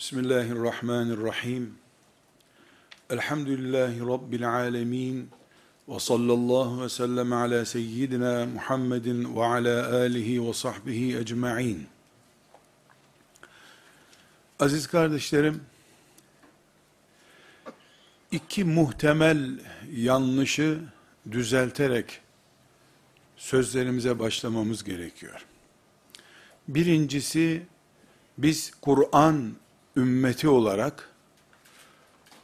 Bismillahirrahmanirrahim. Elhamdülillahi Rabbil alemin. Ve sallallahu ve sellem ala seyyidina Muhammedin ve ala alihi ve sahbihi ecma'in. Aziz kardeşlerim, iki muhtemel yanlışı düzelterek sözlerimize başlamamız gerekiyor. Birincisi, biz Kur'an ümmeti olarak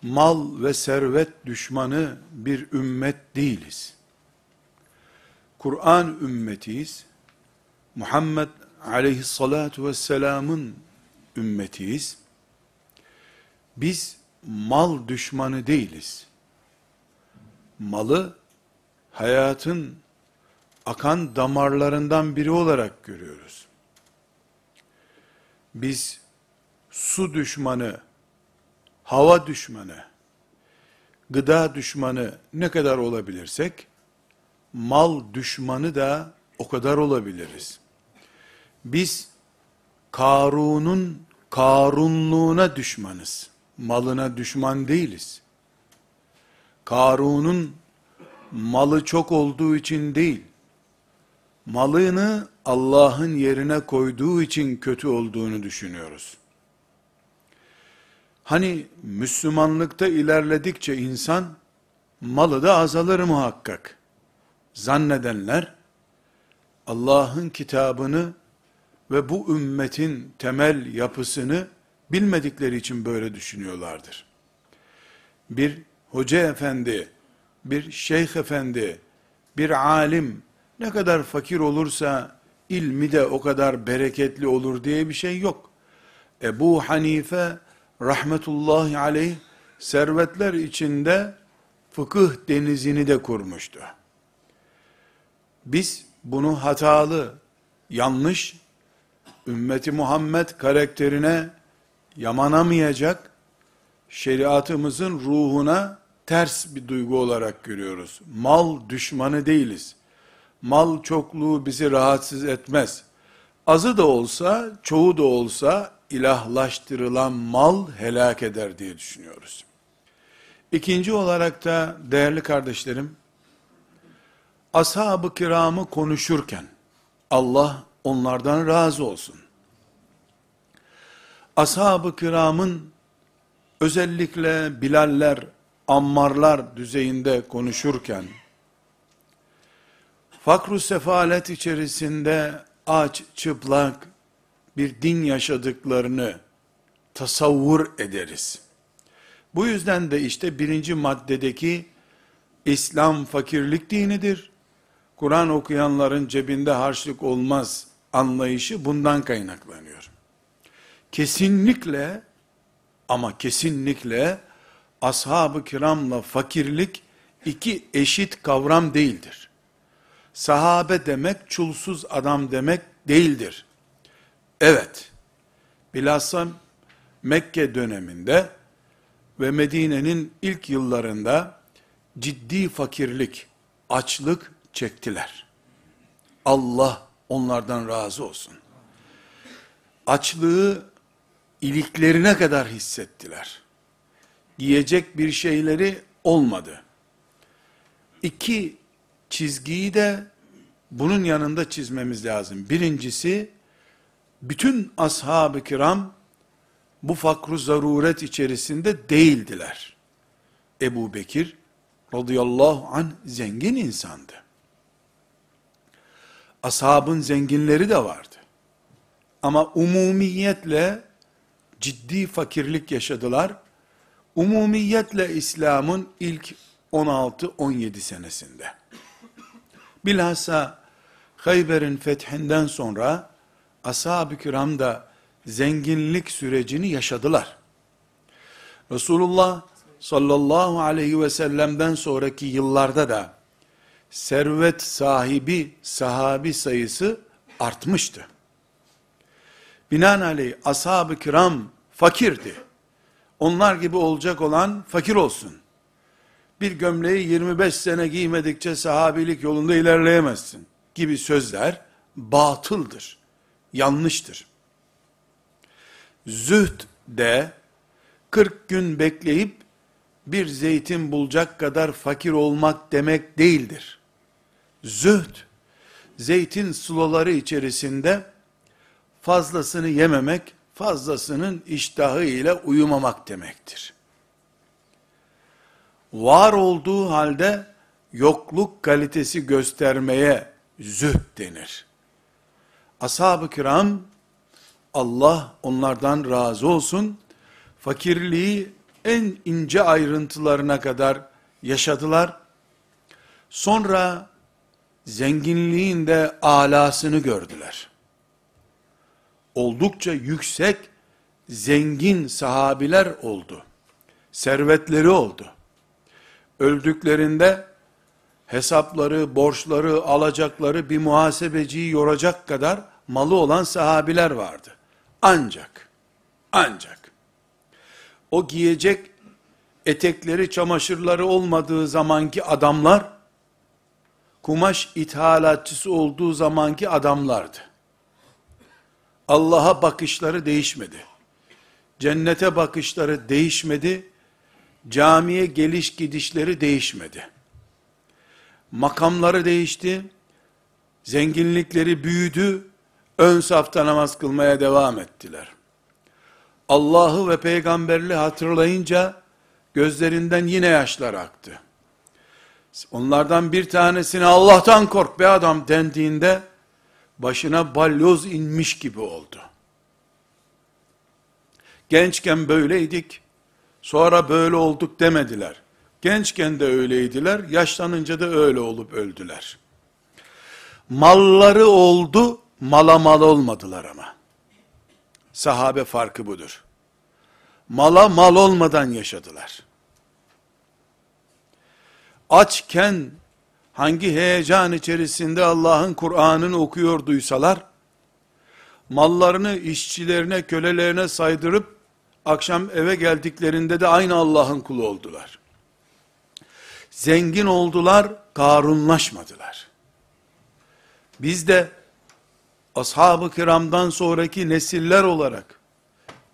mal ve servet düşmanı bir ümmet değiliz. Kur'an ümmetiyiz. Muhammed aleyhissalatu vesselamın ümmetiyiz. Biz mal düşmanı değiliz. Malı hayatın akan damarlarından biri olarak görüyoruz. Biz su düşmanı, hava düşmanı, gıda düşmanı ne kadar olabilirsek, mal düşmanı da o kadar olabiliriz. Biz Karun'un Karunluğuna düşmanız. Malına düşman değiliz. Karun'un malı çok olduğu için değil, malını Allah'ın yerine koyduğu için kötü olduğunu düşünüyoruz. Hani Müslümanlıkta ilerledikçe insan, malı da azalır muhakkak. Zannedenler, Allah'ın kitabını ve bu ümmetin temel yapısını bilmedikleri için böyle düşünüyorlardır. Bir hoca efendi, bir şeyh efendi, bir alim ne kadar fakir olursa ilmi de o kadar bereketli olur diye bir şey yok. Ebu Hanife rahmetullahi aleyh servetler içinde fıkıh denizini de kurmuştu. Biz bunu hatalı, yanlış, ümmeti Muhammed karakterine yamanamayacak, şeriatımızın ruhuna ters bir duygu olarak görüyoruz. Mal düşmanı değiliz. Mal çokluğu bizi rahatsız etmez. Azı da olsa, çoğu da olsa ilahlaştırılan mal helak eder diye düşünüyoruz. İkinci olarak da değerli kardeşlerim, ashab-ı kiramı konuşurken, Allah onlardan razı olsun. Ashab-ı kiramın özellikle Bilaller, Ammarlar düzeyinde konuşurken, fakru sefalet içerisinde aç, çıplak, bir din yaşadıklarını tasavvur ederiz. Bu yüzden de işte birinci maddedeki İslam fakirlik dinidir. Kur'an okuyanların cebinde harçlık olmaz anlayışı bundan kaynaklanıyor. Kesinlikle ama kesinlikle ashab-ı kiramla fakirlik iki eşit kavram değildir. Sahabe demek çulsuz adam demek değildir. Evet, bilhassa Mekke döneminde ve Medine'nin ilk yıllarında ciddi fakirlik, açlık çektiler. Allah onlardan razı olsun. Açlığı iliklerine kadar hissettiler. Giyecek bir şeyleri olmadı. İki çizgiyi de bunun yanında çizmemiz lazım. Birincisi, bütün ashab-ı kiram bu fakru zaruret içerisinde değildiler. Ebu Bekir radıyallahu anh zengin insandı. Ashabın zenginleri de vardı. Ama umumiyetle ciddi fakirlik yaşadılar. Umumiyetle İslam'ın ilk 16-17 senesinde. Bilhassa Hayber'in fethinden sonra ashab-ı kiram da zenginlik sürecini yaşadılar. Resulullah sallallahu aleyhi ve sellem'den sonraki yıllarda da servet sahibi sahabi sayısı artmıştı. Binaenaleyh ashab-ı kiram fakirdi. Onlar gibi olacak olan fakir olsun. Bir gömleği 25 sene giymedikçe sahabilik yolunda ilerleyemezsin gibi sözler batıldır yanlıştır. Zühd de 40 gün bekleyip bir zeytin bulacak kadar fakir olmak demek değildir. Zühd, zeytin suloları içerisinde fazlasını yememek, fazlasının iştahı ile uyumamak demektir. Var olduğu halde yokluk kalitesi göstermeye zühd denir. Ashab-ı kiram, Allah onlardan razı olsun, fakirliği en ince ayrıntılarına kadar yaşadılar. Sonra zenginliğin de alasını gördüler. Oldukça yüksek, zengin sahabiler oldu. Servetleri oldu. Öldüklerinde hesapları, borçları, alacakları bir muhasebeciyi yoracak kadar malı olan sahabiler vardı. Ancak, ancak, o giyecek etekleri, çamaşırları olmadığı zamanki adamlar, kumaş ithalatçısı olduğu zamanki adamlardı. Allah'a bakışları değişmedi. Cennete bakışları değişmedi. Camiye geliş gidişleri değişmedi. Makamları değişti. Zenginlikleri büyüdü. Ön safta namaz kılmaya devam ettiler. Allah'ı ve peygamberli hatırlayınca gözlerinden yine yaşlar aktı. Onlardan bir tanesine Allah'tan kork be adam dendiğinde başına balyoz inmiş gibi oldu. Gençken böyleydik, sonra böyle olduk demediler. Gençken de öyleydiler, yaşlanınca da öyle olup öldüler. Malları oldu, mala mal olmadılar ama. Sahabe farkı budur. Mala mal olmadan yaşadılar. Açken hangi heyecan içerisinde Allah'ın Kur'an'ını okuyorduysalar, mallarını işçilerine, kölelerine saydırıp, akşam eve geldiklerinde de aynı Allah'ın kulu oldular. Zengin oldular, karunlaşmadılar. Biz de ashab-ı kiramdan sonraki nesiller olarak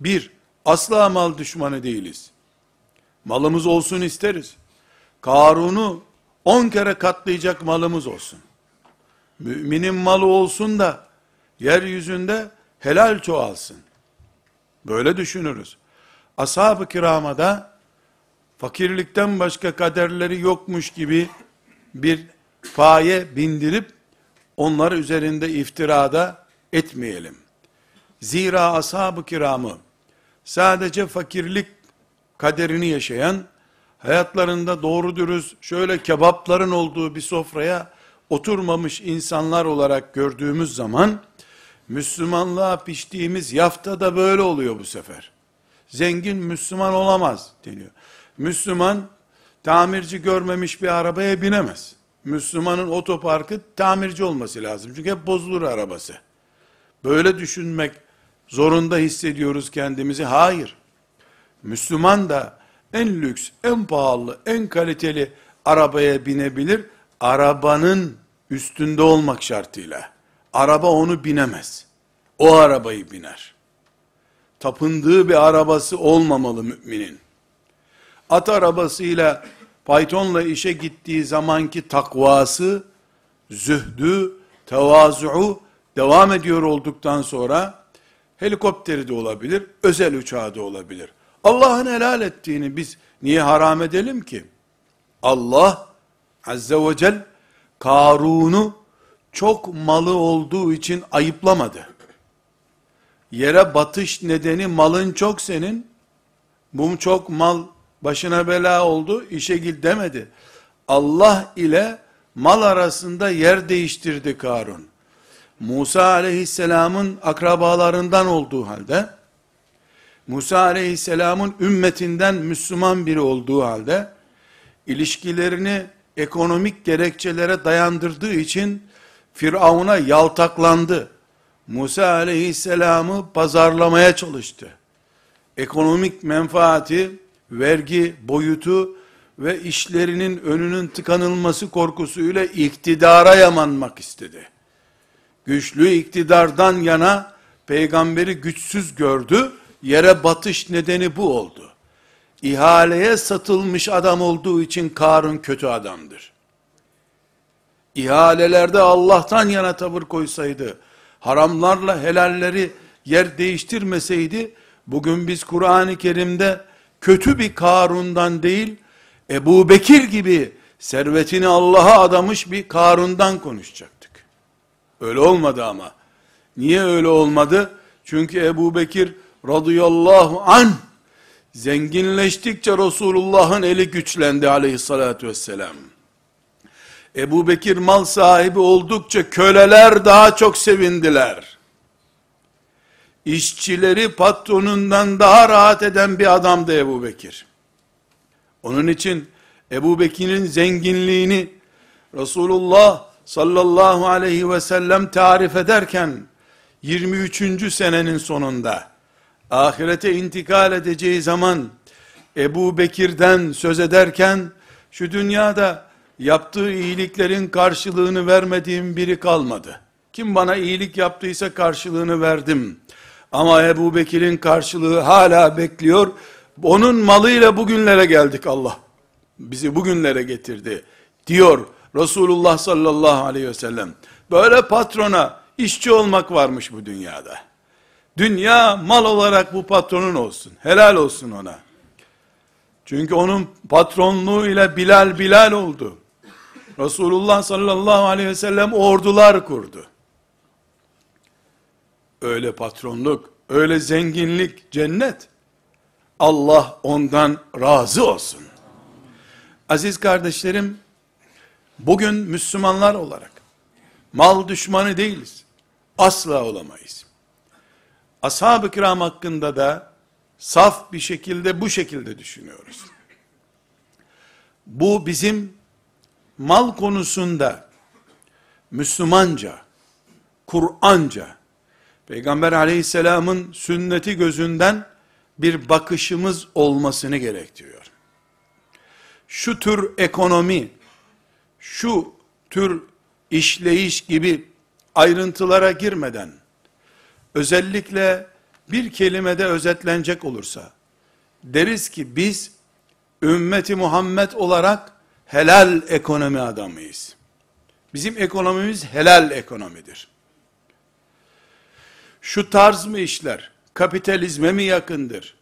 bir, asla mal düşmanı değiliz. Malımız olsun isteriz. Karun'u on kere katlayacak malımız olsun. Müminin malı olsun da yeryüzünde helal çoğalsın. Böyle düşünürüz. Ashab-ı kirama da fakirlikten başka kaderleri yokmuş gibi bir paye bindirip onlar üzerinde iftirada etmeyelim. Zira ashab-ı kiramı sadece fakirlik kaderini yaşayan, hayatlarında doğru dürüst şöyle kebapların olduğu bir sofraya oturmamış insanlar olarak gördüğümüz zaman, Müslümanlığa piştiğimiz yafta da böyle oluyor bu sefer. Zengin Müslüman olamaz deniyor. Müslüman tamirci görmemiş bir arabaya binemez. Müslümanın otoparkı tamirci olması lazım. Çünkü hep bozulur arabası. Böyle düşünmek zorunda hissediyoruz kendimizi. Hayır. Müslüman da en lüks, en pahalı, en kaliteli arabaya binebilir. Arabanın üstünde olmak şartıyla. Araba onu binemez. O arabayı biner. Tapındığı bir arabası olmamalı müminin. At arabasıyla Python'la işe gittiği zamanki takvası, zühdü, tevazu'u devam ediyor olduktan sonra helikopteri de olabilir, özel uçağı da olabilir. Allah'ın helal ettiğini biz niye haram edelim ki? Allah Azze ve Celle Karun'u çok malı olduğu için ayıplamadı. Yere batış nedeni malın çok senin, bu çok mal başına bela oldu, işe git demedi. Allah ile mal arasında yer değiştirdi Karun. Musa aleyhisselamın akrabalarından olduğu halde, Musa aleyhisselamın ümmetinden Müslüman biri olduğu halde, ilişkilerini ekonomik gerekçelere dayandırdığı için, Firavun'a yaltaklandı. Musa aleyhisselamı pazarlamaya çalıştı. Ekonomik menfaati, vergi boyutu ve işlerinin önünün tıkanılması korkusuyla iktidara yamanmak istedi. Güçlü iktidardan yana peygamberi güçsüz gördü, yere batış nedeni bu oldu. İhaleye satılmış adam olduğu için Karun kötü adamdır. İhalelerde Allah'tan yana tavır koysaydı, haramlarla helalleri yer değiştirmeseydi, bugün biz Kur'an-ı Kerim'de kötü bir Karun'dan değil, Ebu Bekir gibi servetini Allah'a adamış bir Karun'dan konuşacaktık. Öyle olmadı ama. Niye öyle olmadı? Çünkü Ebu Bekir radıyallahu an zenginleştikçe Resulullah'ın eli güçlendi aleyhissalatü vesselam. Ebu Bekir mal sahibi oldukça köleler daha çok sevindiler. İşçileri patronundan daha rahat eden bir adamdı Ebu Bekir. Onun için Ebu Bekir'in zenginliğini Resulullah sallallahu aleyhi ve sellem tarif ederken 23. senenin sonunda ahirete intikal edeceği zaman Ebu Bekir'den söz ederken şu dünyada yaptığı iyiliklerin karşılığını vermediğim biri kalmadı. Kim bana iyilik yaptıysa karşılığını verdim. Ama Ebu Bekir'in karşılığı hala bekliyor. Onun malıyla bugünlere geldik Allah. Bizi bugünlere getirdi. Diyor Resulullah sallallahu aleyhi ve sellem. Böyle patrona işçi olmak varmış bu dünyada. Dünya mal olarak bu patronun olsun. Helal olsun ona. Çünkü onun patronluğu ile Bilal Bilal oldu. Resulullah sallallahu aleyhi ve sellem ordular kurdu. Öyle patronluk, öyle zenginlik cennet. Allah ondan razı olsun. Aziz kardeşlerim, bugün Müslümanlar olarak mal düşmanı değiliz. Asla olamayız. Ashab-ı kiram hakkında da saf bir şekilde bu şekilde düşünüyoruz. Bu bizim mal konusunda Müslümanca, Kur'anca, Peygamber aleyhisselamın sünneti gözünden bir bakışımız olmasını gerektiriyor. Şu tür ekonomi, şu tür işleyiş gibi ayrıntılara girmeden, özellikle bir kelimede özetlenecek olursa, deriz ki biz, ümmeti Muhammed olarak, helal ekonomi adamıyız. Bizim ekonomimiz helal ekonomidir. Şu tarz mı işler, kapitalizme mi yakındır,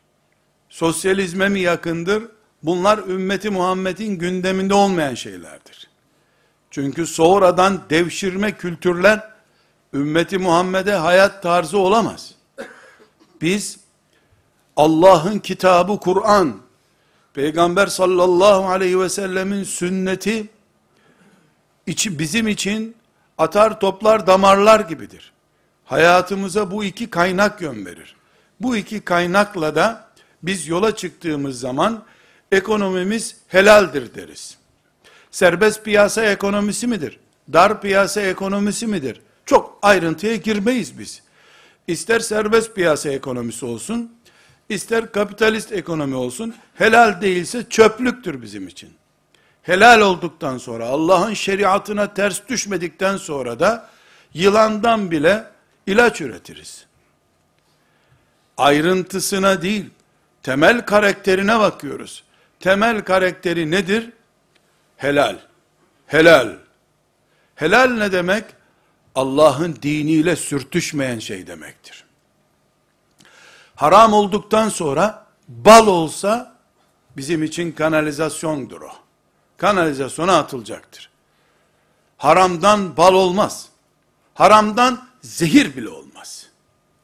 sosyalizme mi yakındır, bunlar ümmeti Muhammed'in gündeminde olmayan şeylerdir. Çünkü sonradan devşirme kültürler, ümmeti Muhammed'e hayat tarzı olamaz. Biz, Allah'ın kitabı Kur'an, Peygamber sallallahu aleyhi ve sellemin sünneti, içi, bizim için atar toplar damarlar gibidir. Hayatımıza bu iki kaynak yön verir. Bu iki kaynakla da biz yola çıktığımız zaman ekonomimiz helaldir deriz. Serbest piyasa ekonomisi midir? Dar piyasa ekonomisi midir? Çok ayrıntıya girmeyiz biz. İster serbest piyasa ekonomisi olsun, ister kapitalist ekonomi olsun, helal değilse çöplüktür bizim için. Helal olduktan sonra, Allah'ın şeriatına ters düşmedikten sonra da, yılandan bile ilaç üretiriz. Ayrıntısına değil, temel karakterine bakıyoruz. Temel karakteri nedir? Helal. Helal. Helal ne demek? Allah'ın diniyle sürtüşmeyen şey demektir. Haram olduktan sonra bal olsa bizim için kanalizasyondur o. Kanalizasyona atılacaktır. Haramdan bal olmaz. Haramdan zehir bile olmaz.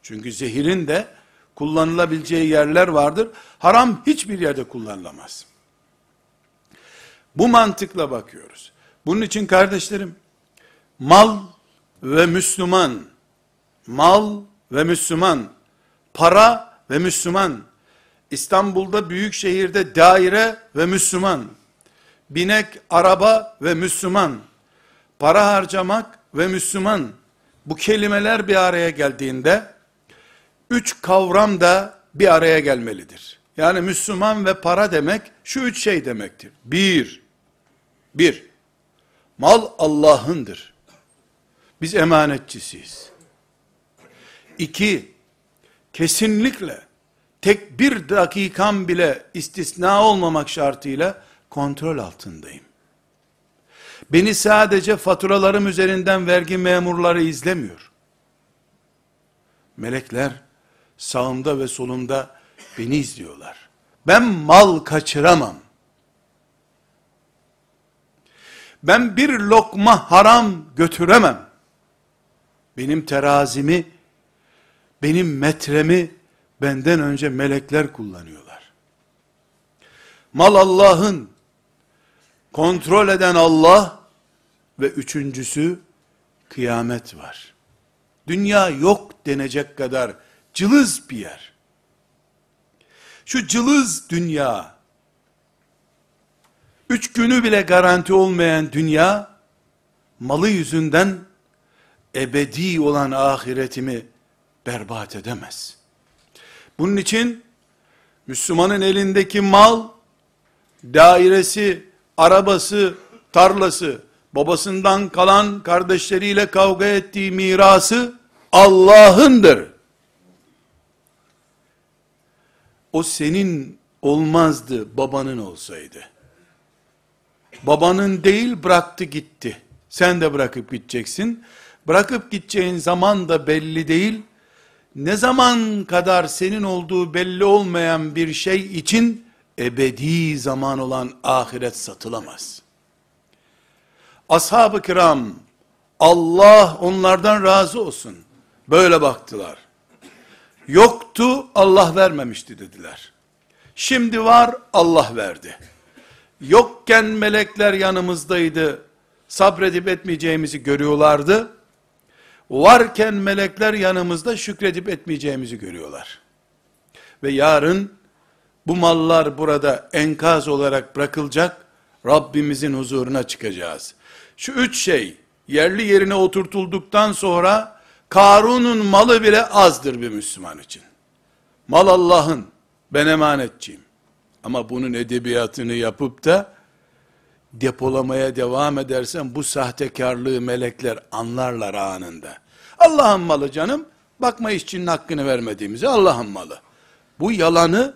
Çünkü zehirin de kullanılabileceği yerler vardır. Haram hiçbir yerde kullanılamaz. Bu mantıkla bakıyoruz. Bunun için kardeşlerim, mal ve Müslüman, mal ve Müslüman, para ve Müslüman, İstanbul'da büyük şehirde daire ve Müslüman, binek, araba ve Müslüman, para harcamak ve Müslüman, bu kelimeler bir araya geldiğinde, üç kavram da bir araya gelmelidir. Yani Müslüman ve para demek, şu üç şey demektir. Bir, bir, mal Allah'ındır. Biz emanetçisiyiz. İki, kesinlikle tek bir dakikam bile istisna olmamak şartıyla kontrol altındayım. Beni sadece faturalarım üzerinden vergi memurları izlemiyor. Melekler sağımda ve solumda beni izliyorlar. Ben mal kaçıramam. Ben bir lokma haram götüremem. Benim terazimi, benim metremi benden önce melekler kullanıyorlar. Mal Allah'ın, kontrol eden Allah ve üçüncüsü kıyamet var. Dünya yok denecek kadar cılız bir yer. Şu cılız dünya, üç günü bile garanti olmayan dünya, malı yüzünden ebedi olan ahiretimi berbat edemez. Bunun için Müslümanın elindeki mal, dairesi, arabası, tarlası, babasından kalan kardeşleriyle kavga ettiği mirası Allah'ındır. O senin olmazdı babanın olsaydı. Babanın değil bıraktı gitti. Sen de bırakıp gideceksin. Bırakıp gideceğin zaman da belli değil. Ne zaman kadar senin olduğu belli olmayan bir şey için ebedi zaman olan ahiret satılamaz. Ashab-ı kiram Allah onlardan razı olsun. Böyle baktılar. Yoktu Allah vermemişti dediler. Şimdi var Allah verdi. Yokken melekler yanımızdaydı. Sabredip etmeyeceğimizi görüyorlardı. Varken melekler yanımızda şükredip etmeyeceğimizi görüyorlar. Ve yarın bu mallar burada enkaz olarak bırakılacak. Rabbimizin huzuruna çıkacağız. Şu üç şey yerli yerine oturtulduktan sonra Karun'un malı bile azdır bir Müslüman için. Mal Allah'ın, ben emanetçiyim. Ama bunun edebiyatını yapıp da depolamaya devam edersen bu sahtekarlığı melekler anlarlar anında. Allah'ın malı canım, bakma işçinin hakkını vermediğimizi Allah'ın malı. Bu yalanı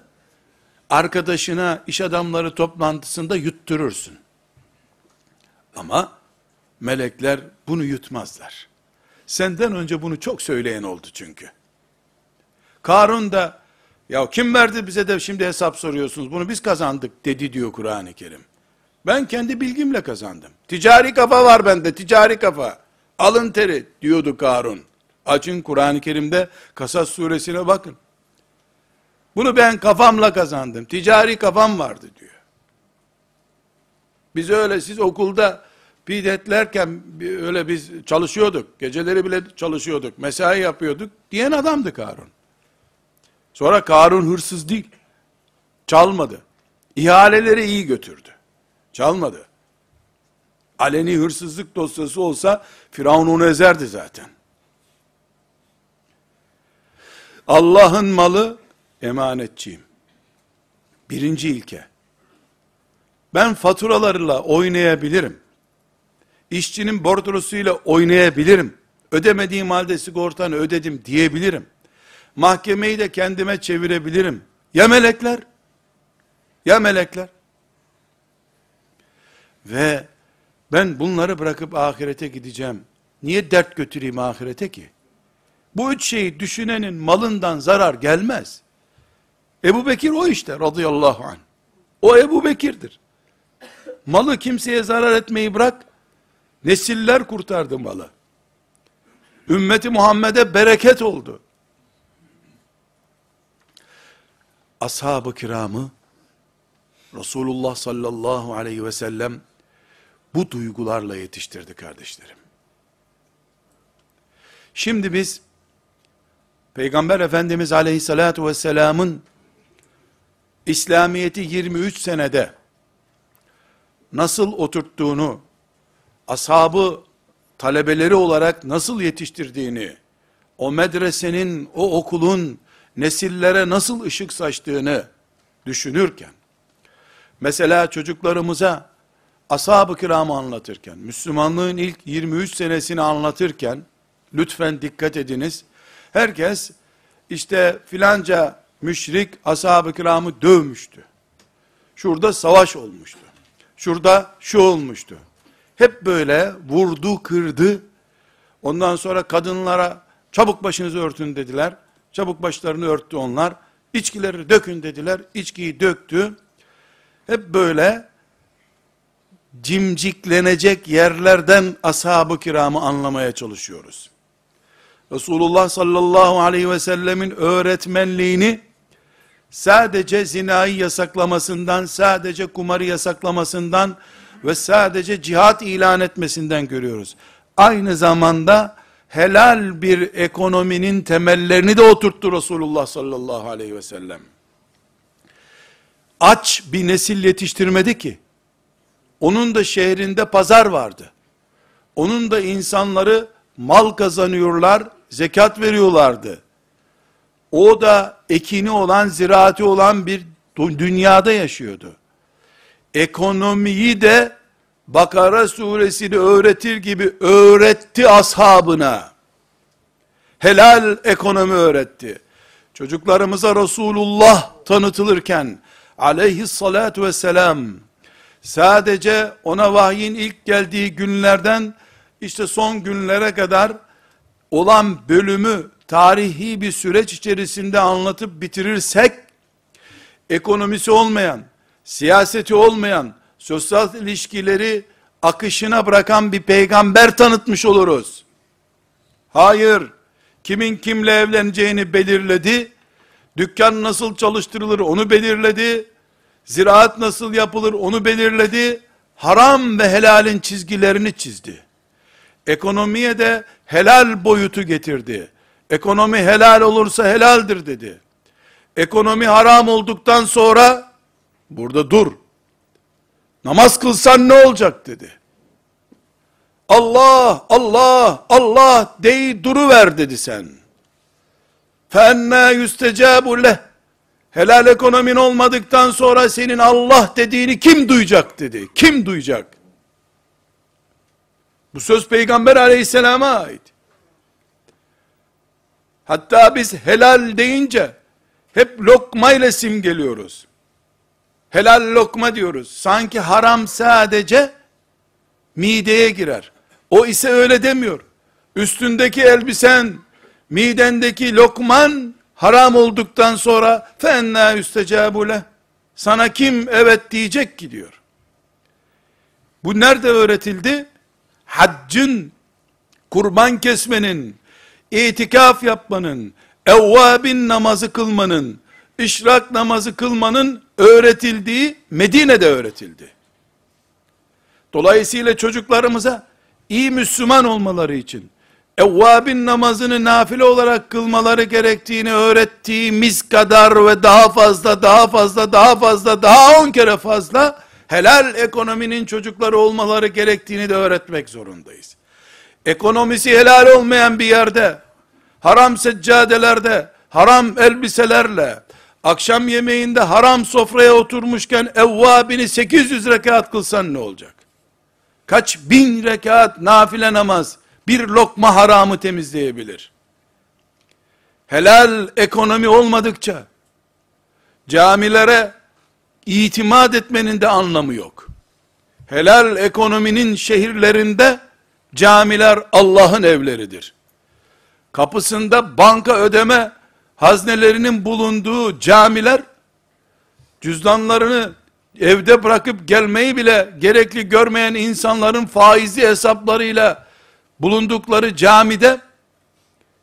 arkadaşına iş adamları toplantısında yutturursun. Ama melekler bunu yutmazlar. Senden önce bunu çok söyleyen oldu çünkü. Karun da ya kim verdi bize de şimdi hesap soruyorsunuz bunu biz kazandık dedi diyor Kur'an-ı Kerim. Ben kendi bilgimle kazandım. Ticari kafa var bende ticari kafa. Alın teri diyordu Karun. Açın Kur'an-ı Kerim'de Kasas suresine bakın. Bunu ben kafamla kazandım. Ticari kafam vardı diyor. Biz öyle siz okulda bidetlerken öyle biz çalışıyorduk. Geceleri bile çalışıyorduk. Mesai yapıyorduk. Diyen adamdı Karun. Sonra Karun hırsız değil. Çalmadı. İhaleleri iyi götürdü. Çalmadı. Aleni hırsızlık dosyası olsa Firavun onu ezerdi zaten. Allah'ın malı emanetçiyim. Birinci ilke. Ben faturalarla oynayabilirim. İşçinin bordrosuyla oynayabilirim. Ödemediğim halde sigortanı ödedim diyebilirim. Mahkemeyi de kendime çevirebilirim. Ya melekler? Ya melekler? Ve ben bunları bırakıp ahirete gideceğim. Niye dert götüreyim ahirete ki? Bu üç şeyi düşünenin malından zarar gelmez. Ebu Bekir o işte radıyallahu anh. O Ebu Bekir'dir. Malı kimseye zarar etmeyi bırak, nesiller kurtardı malı. Ümmeti Muhammed'e bereket oldu. Ashab-ı kiramı, Resulullah sallallahu aleyhi ve sellem, bu duygularla yetiştirdi kardeşlerim. Şimdi biz, Peygamber Efendimiz aleyhissalatu vesselamın İslamiyet'i 23 senede nasıl oturttuğunu, ashabı talebeleri olarak nasıl yetiştirdiğini, o medresenin, o okulun nesillere nasıl ışık saçtığını düşünürken, mesela çocuklarımıza ashab-ı kiramı anlatırken, Müslümanlığın ilk 23 senesini anlatırken, lütfen dikkat ediniz, herkes işte filanca müşrik ashab-ı kiramı dövmüştü. Şurada savaş olmuştu. Şurada şu olmuştu. Hep böyle vurdu, kırdı. Ondan sonra kadınlara çabuk başınızı örtün dediler. Çabuk başlarını örttü onlar. İçkileri dökün dediler. İçkiyi döktü. Hep böyle cimciklenecek yerlerden ashab-ı kiramı anlamaya çalışıyoruz. Resulullah sallallahu aleyhi ve sellemin öğretmenliğini sadece zinayı yasaklamasından, sadece kumarı yasaklamasından ve sadece cihat ilan etmesinden görüyoruz. Aynı zamanda helal bir ekonominin temellerini de oturttu Resulullah sallallahu aleyhi ve sellem. Aç bir nesil yetiştirmedi ki. Onun da şehrinde pazar vardı. Onun da insanları mal kazanıyorlar, zekat veriyorlardı. O da ekini olan, ziraati olan bir dünyada yaşıyordu. Ekonomiyi de Bakara suresini öğretir gibi öğretti ashabına. Helal ekonomi öğretti. Çocuklarımıza Resulullah tanıtılırken aleyhissalatu vesselam sadece ona vahyin ilk geldiği günlerden işte son günlere kadar olan bölümü tarihi bir süreç içerisinde anlatıp bitirirsek ekonomisi olmayan, siyaseti olmayan, sosyal ilişkileri akışına bırakan bir peygamber tanıtmış oluruz. Hayır, kimin kimle evleneceğini belirledi, dükkan nasıl çalıştırılır onu belirledi, ziraat nasıl yapılır onu belirledi, haram ve helalin çizgilerini çizdi. Ekonomiye de helal boyutu getirdi. Ekonomi helal olursa helaldir dedi. Ekonomi haram olduktan sonra burada dur. Namaz kılsan ne olacak dedi. Allah, Allah, Allah deyi ver dedi sen. فَاَنَّا يُسْتَجَابُ leh. Helal ekonomin olmadıktan sonra senin Allah dediğini kim duyacak dedi. Kim duyacak? Bu söz peygamber aleyhisselama ait. Hatta biz helal deyince hep lokma ile simgeliyoruz. Helal lokma diyoruz. Sanki haram sadece mideye girer. O ise öyle demiyor. Üstündeki elbisen, midendeki lokman haram olduktan sonra fenna üstecabule sana kim evet diyecek ki diyor. Bu nerede öğretildi? Haccın, kurban kesmenin, itikaf yapmanın, evvabin namazı kılmanın, işrak namazı kılmanın öğretildiği Medine'de öğretildi. Dolayısıyla çocuklarımıza iyi Müslüman olmaları için evvabin namazını nafile olarak kılmaları gerektiğini öğrettiğimiz kadar ve daha fazla, daha fazla, daha fazla, daha on kere fazla helal ekonominin çocukları olmaları gerektiğini de öğretmek zorundayız. Ekonomisi helal olmayan bir yerde, haram seccadelerde, haram elbiselerle, akşam yemeğinde haram sofraya oturmuşken evvabini 800 rekat kılsan ne olacak? Kaç bin rekat nafile namaz, bir lokma haramı temizleyebilir. Helal ekonomi olmadıkça, camilere itimat etmenin de anlamı yok. Helal ekonominin şehirlerinde, camiler Allah'ın evleridir. Kapısında banka ödeme haznelerinin bulunduğu camiler, cüzdanlarını evde bırakıp gelmeyi bile gerekli görmeyen insanların faizli hesaplarıyla bulundukları camide,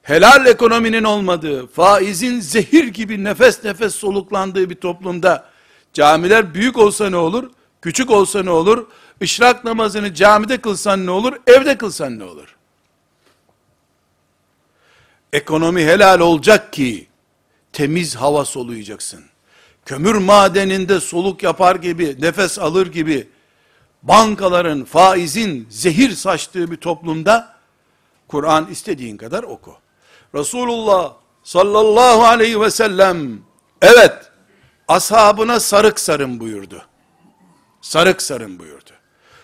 helal ekonominin olmadığı, faizin zehir gibi nefes nefes soluklandığı bir toplumda, camiler büyük olsa ne olur, küçük olsa ne olur, işrak namazını camide kılsan ne olur, evde kılsan ne olur? Ekonomi helal olacak ki, temiz hava soluyacaksın. Kömür madeninde soluk yapar gibi, nefes alır gibi, bankaların, faizin zehir saçtığı bir toplumda, Kur'an istediğin kadar oku. Resulullah sallallahu aleyhi ve sellem, evet, ashabına sarık sarın buyurdu. Sarık sarın buyurdu.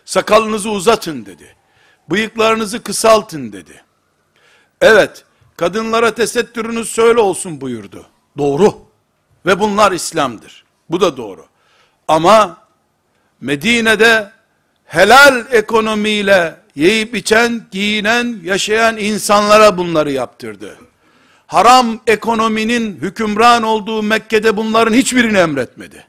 Sakalınızı uzatın dedi. Bıyıklarınızı kısaltın dedi. Evet, kadınlara tesettürünüz söyle olsun buyurdu. Doğru. Ve bunlar İslam'dır. Bu da doğru. Ama Medine'de helal ekonomiyle yiyip içen, giyinen, yaşayan insanlara bunları yaptırdı. Haram ekonominin hükümran olduğu Mekke'de bunların hiçbirini emretmedi.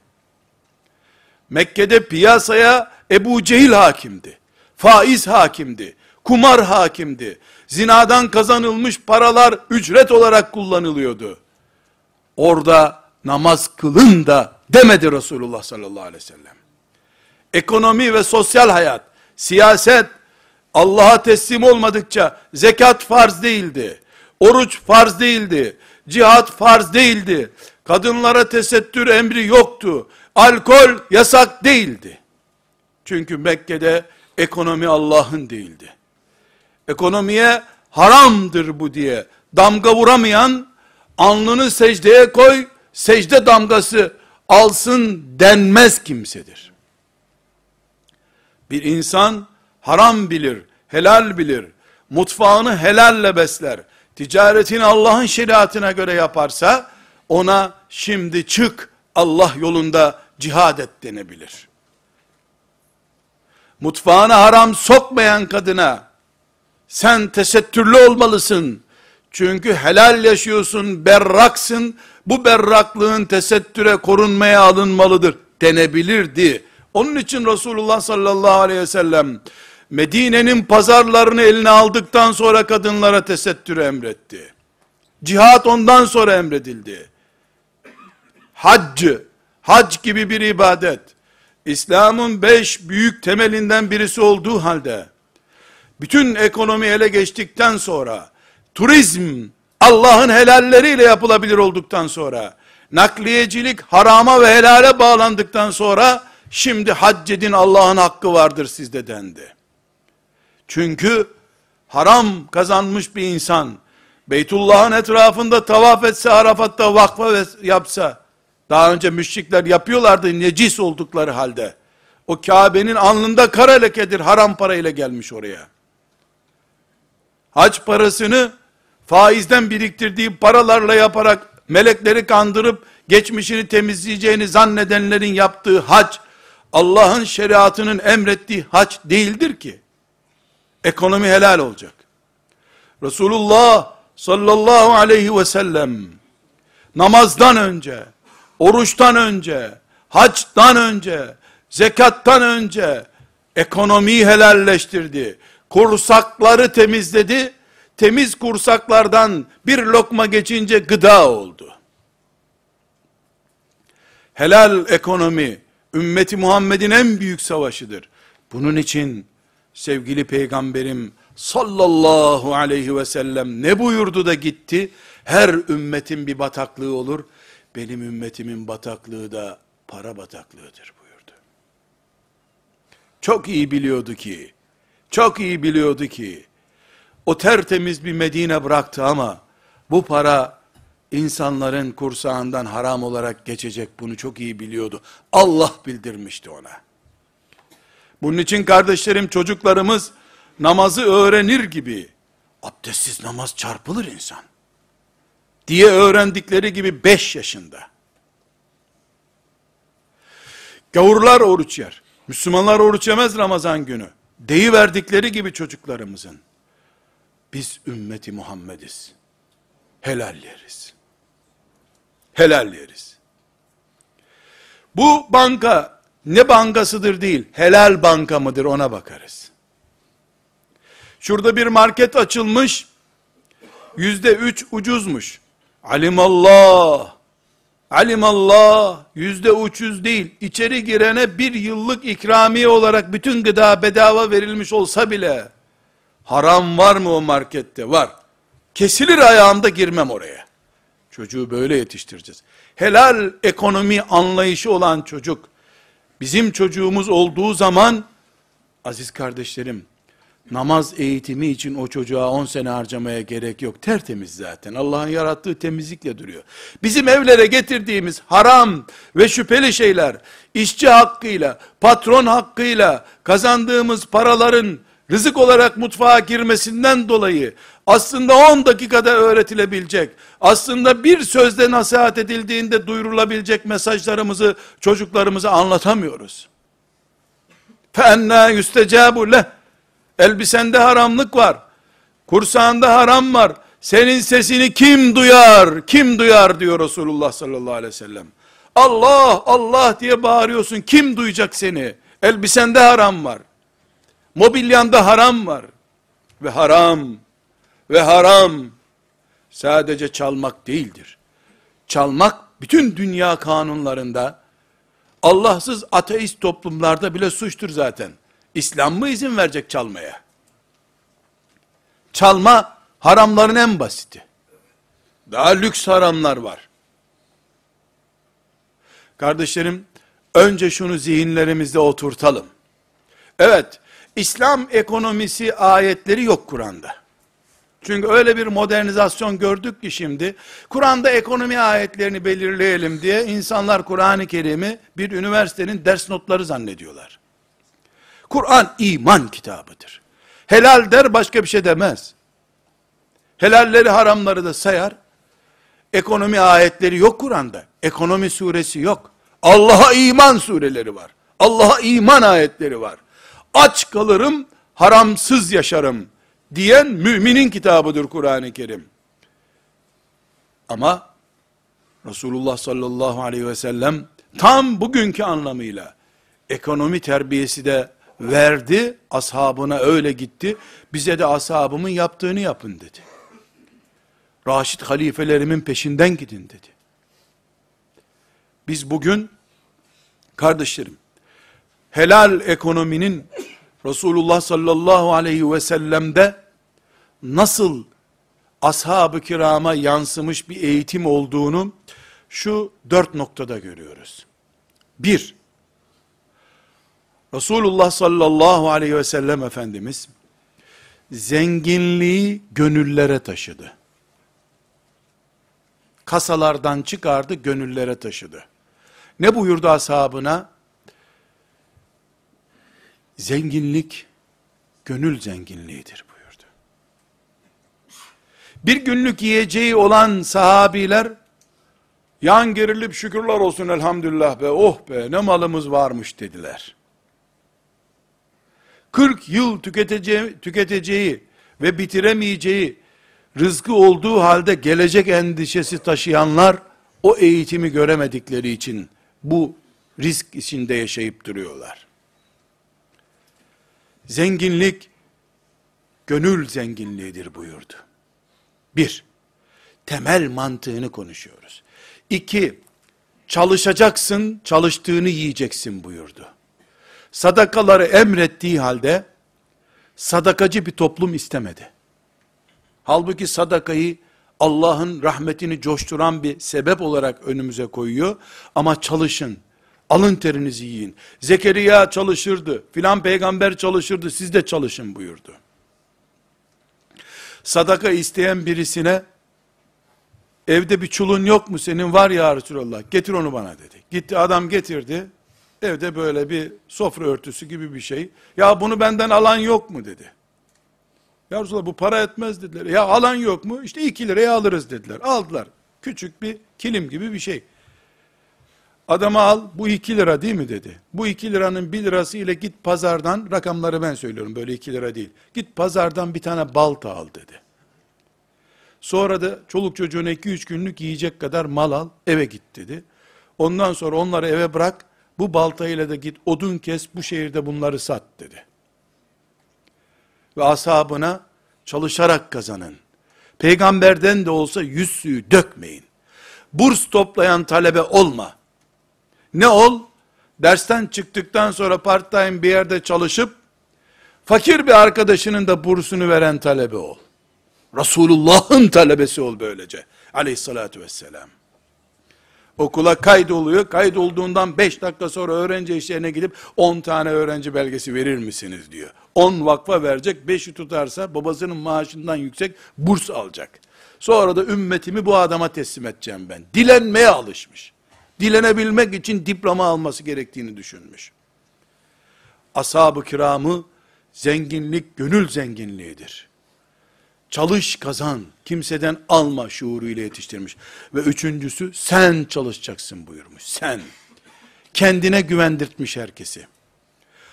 Mekke'de piyasaya Ebu Cehil hakimdi. Faiz hakimdi. Kumar hakimdi. Zinadan kazanılmış paralar ücret olarak kullanılıyordu. Orada namaz kılın da demedi Resulullah sallallahu aleyhi ve sellem. Ekonomi ve sosyal hayat, siyaset, Allah'a teslim olmadıkça zekat farz değildi. Oruç farz değildi. Cihat farz değildi. Kadınlara tesettür emri yoktu. Alkol yasak değildi. Çünkü Mekke'de ekonomi Allah'ın değildi. Ekonomiye haramdır bu diye damga vuramayan, alnını secdeye koy, secde damgası alsın denmez kimsedir. Bir insan haram bilir, helal bilir, mutfağını helalle besler, ticaretini Allah'ın şeriatına göre yaparsa, ona şimdi çık Allah yolunda cihad et denebilir. Mutfağına haram sokmayan kadına, sen tesettürlü olmalısın, çünkü helal yaşıyorsun, berraksın, bu berraklığın tesettüre korunmaya alınmalıdır denebilirdi. Onun için Resulullah sallallahu aleyhi ve sellem, Medine'nin pazarlarını eline aldıktan sonra kadınlara tesettür emretti. Cihat ondan sonra emredildi. Haccı, hac gibi bir ibadet, İslam'ın beş büyük temelinden birisi olduğu halde, bütün ekonomi ele geçtikten sonra, turizm, Allah'ın helalleriyle yapılabilir olduktan sonra, nakliyecilik harama ve helale bağlandıktan sonra, şimdi hac edin Allah'ın hakkı vardır sizde dendi. Çünkü haram kazanmış bir insan, Beytullah'ın etrafında tavaf etse, Arafat'ta vakfa yapsa, daha önce müşrikler yapıyorlardı necis oldukları halde. O Kabe'nin alnında kara lekedir haram parayla gelmiş oraya. Hac parasını faizden biriktirdiği paralarla yaparak melekleri kandırıp geçmişini temizleyeceğini zannedenlerin yaptığı hac Allah'ın şeriatının emrettiği hac değildir ki. Ekonomi helal olacak. Resulullah sallallahu aleyhi ve sellem namazdan önce, oruçtan önce, haçtan önce, zekattan önce ekonomiyi helalleştirdi. Kursakları temizledi. Temiz kursaklardan bir lokma geçince gıda oldu. Helal ekonomi ümmeti Muhammed'in en büyük savaşıdır. Bunun için sevgili peygamberim sallallahu aleyhi ve sellem ne buyurdu da gitti? Her ümmetin bir bataklığı olur. Benim ümmetimin bataklığı da para bataklığıdır buyurdu. Çok iyi biliyordu ki, çok iyi biliyordu ki, o tertemiz bir Medine bıraktı ama, bu para insanların kursağından haram olarak geçecek bunu çok iyi biliyordu. Allah bildirmişti ona. Bunun için kardeşlerim çocuklarımız namazı öğrenir gibi abdestsiz namaz çarpılır insan diye öğrendikleri gibi 5 yaşında. Gavurlar oruç yer. Müslümanlar oruç yemez Ramazan günü. Deyi verdikleri gibi çocuklarımızın. Biz ümmeti Muhammediz. Helal yeriz. Helal yeriz. Bu banka ne bankasıdır değil, helal banka mıdır ona bakarız. Şurada bir market açılmış, yüzde üç ucuzmuş. Alimallah, alimallah, yüzde ucuz değil, içeri girene bir yıllık ikramiye olarak bütün gıda bedava verilmiş olsa bile, haram var mı o markette? Var. Kesilir ayağımda girmem oraya. Çocuğu böyle yetiştireceğiz. Helal ekonomi anlayışı olan çocuk, bizim çocuğumuz olduğu zaman, aziz kardeşlerim, namaz eğitimi için o çocuğa 10 sene harcamaya gerek yok. Tertemiz zaten. Allah'ın yarattığı temizlikle duruyor. Bizim evlere getirdiğimiz haram ve şüpheli şeyler, işçi hakkıyla, patron hakkıyla kazandığımız paraların rızık olarak mutfağa girmesinden dolayı aslında 10 dakikada öğretilebilecek, aslında bir sözde nasihat edildiğinde duyurulabilecek mesajlarımızı çocuklarımıza anlatamıyoruz. فَاَنَّا يُسْتَجَابُ leh. Elbisende haramlık var. Kursağında haram var. Senin sesini kim duyar? Kim duyar diyor Resulullah sallallahu aleyhi ve sellem. Allah Allah diye bağırıyorsun. Kim duyacak seni? Elbisende haram var. Mobilyanda haram var. Ve haram ve haram sadece çalmak değildir. Çalmak bütün dünya kanunlarında Allahsız ateist toplumlarda bile suçtur zaten. İslam mı izin verecek çalmaya? Çalma haramların en basiti. Daha lüks haramlar var. Kardeşlerim, önce şunu zihinlerimizde oturtalım. Evet, İslam ekonomisi ayetleri yok Kur'an'da. Çünkü öyle bir modernizasyon gördük ki şimdi, Kur'an'da ekonomi ayetlerini belirleyelim diye insanlar Kur'an-ı Kerim'i bir üniversitenin ders notları zannediyorlar. Kur'an iman kitabıdır. Helal der başka bir şey demez. Helalleri haramları da sayar. Ekonomi ayetleri yok Kur'an'da. Ekonomi suresi yok. Allah'a iman sureleri var. Allah'a iman ayetleri var. Aç kalırım, haramsız yaşarım diyen müminin kitabıdır Kur'an-ı Kerim. Ama Resulullah sallallahu aleyhi ve sellem tam bugünkü anlamıyla ekonomi terbiyesi de verdi, ashabına öyle gitti, bize de ashabımın yaptığını yapın dedi. Raşid halifelerimin peşinden gidin dedi. Biz bugün, kardeşlerim, helal ekonominin Resulullah sallallahu aleyhi ve sellem'de nasıl ashab-ı kirama yansımış bir eğitim olduğunu şu dört noktada görüyoruz. Bir, Resulullah sallallahu aleyhi ve sellem Efendimiz zenginliği gönüllere taşıdı. Kasalardan çıkardı, gönüllere taşıdı. Ne buyurdu ashabına? Zenginlik gönül zenginliğidir buyurdu. Bir günlük yiyeceği olan sahabiler yan gerilip şükürler olsun elhamdülillah be oh be ne malımız varmış dediler. 40 yıl tüketeceği, tüketeceği ve bitiremeyeceği rızkı olduğu halde gelecek endişesi taşıyanlar o eğitimi göremedikleri için bu risk içinde yaşayıp duruyorlar. Zenginlik gönül zenginliğidir buyurdu. Bir, temel mantığını konuşuyoruz. İki, çalışacaksın, çalıştığını yiyeceksin buyurdu sadakaları emrettiği halde sadakacı bir toplum istemedi. Halbuki sadakayı Allah'ın rahmetini coşturan bir sebep olarak önümüze koyuyor. Ama çalışın, alın terinizi yiyin. Zekeriya çalışırdı, filan peygamber çalışırdı, siz de çalışın buyurdu. Sadaka isteyen birisine, evde bir çulun yok mu senin var ya Resulallah, getir onu bana dedi. Gitti adam getirdi, Evde böyle bir sofra örtüsü gibi bir şey. Ya bunu benden alan yok mu dedi. Ya Resulallah bu para etmez dediler. Ya alan yok mu? İşte iki liraya alırız dediler. Aldılar. Küçük bir kilim gibi bir şey. Adama al bu iki lira değil mi dedi. Bu iki liranın bir lirası ile git pazardan rakamları ben söylüyorum böyle iki lira değil. Git pazardan bir tane balta al dedi. Sonra da çoluk çocuğuna iki üç günlük yiyecek kadar mal al eve git dedi. Ondan sonra onları eve bırak bu baltayla da git odun kes bu şehirde bunları sat dedi. Ve ashabına çalışarak kazanın. Peygamberden de olsa yüz suyu dökmeyin. Burs toplayan talebe olma. Ne ol? Dersten çıktıktan sonra part time bir yerde çalışıp fakir bir arkadaşının da bursunu veren talebe ol. Resulullah'ın talebesi ol böylece. Aleyhissalatü vesselam. Okula kaydoluyor. Kaydolduğundan 5 dakika sonra öğrenci işlerine gidip 10 tane öğrenci belgesi verir misiniz diyor. 10 vakfa verecek, 5'i tutarsa babasının maaşından yüksek burs alacak. Sonra da ümmetimi bu adama teslim edeceğim ben. Dilenmeye alışmış. Dilenebilmek için diploma alması gerektiğini düşünmüş. Ashab-ı kiramı zenginlik gönül zenginliğidir. Çalış kazan, kimseden alma şuuruyla yetiştirmiş. Ve üçüncüsü sen çalışacaksın buyurmuş. Sen. Kendine güvendirtmiş herkesi.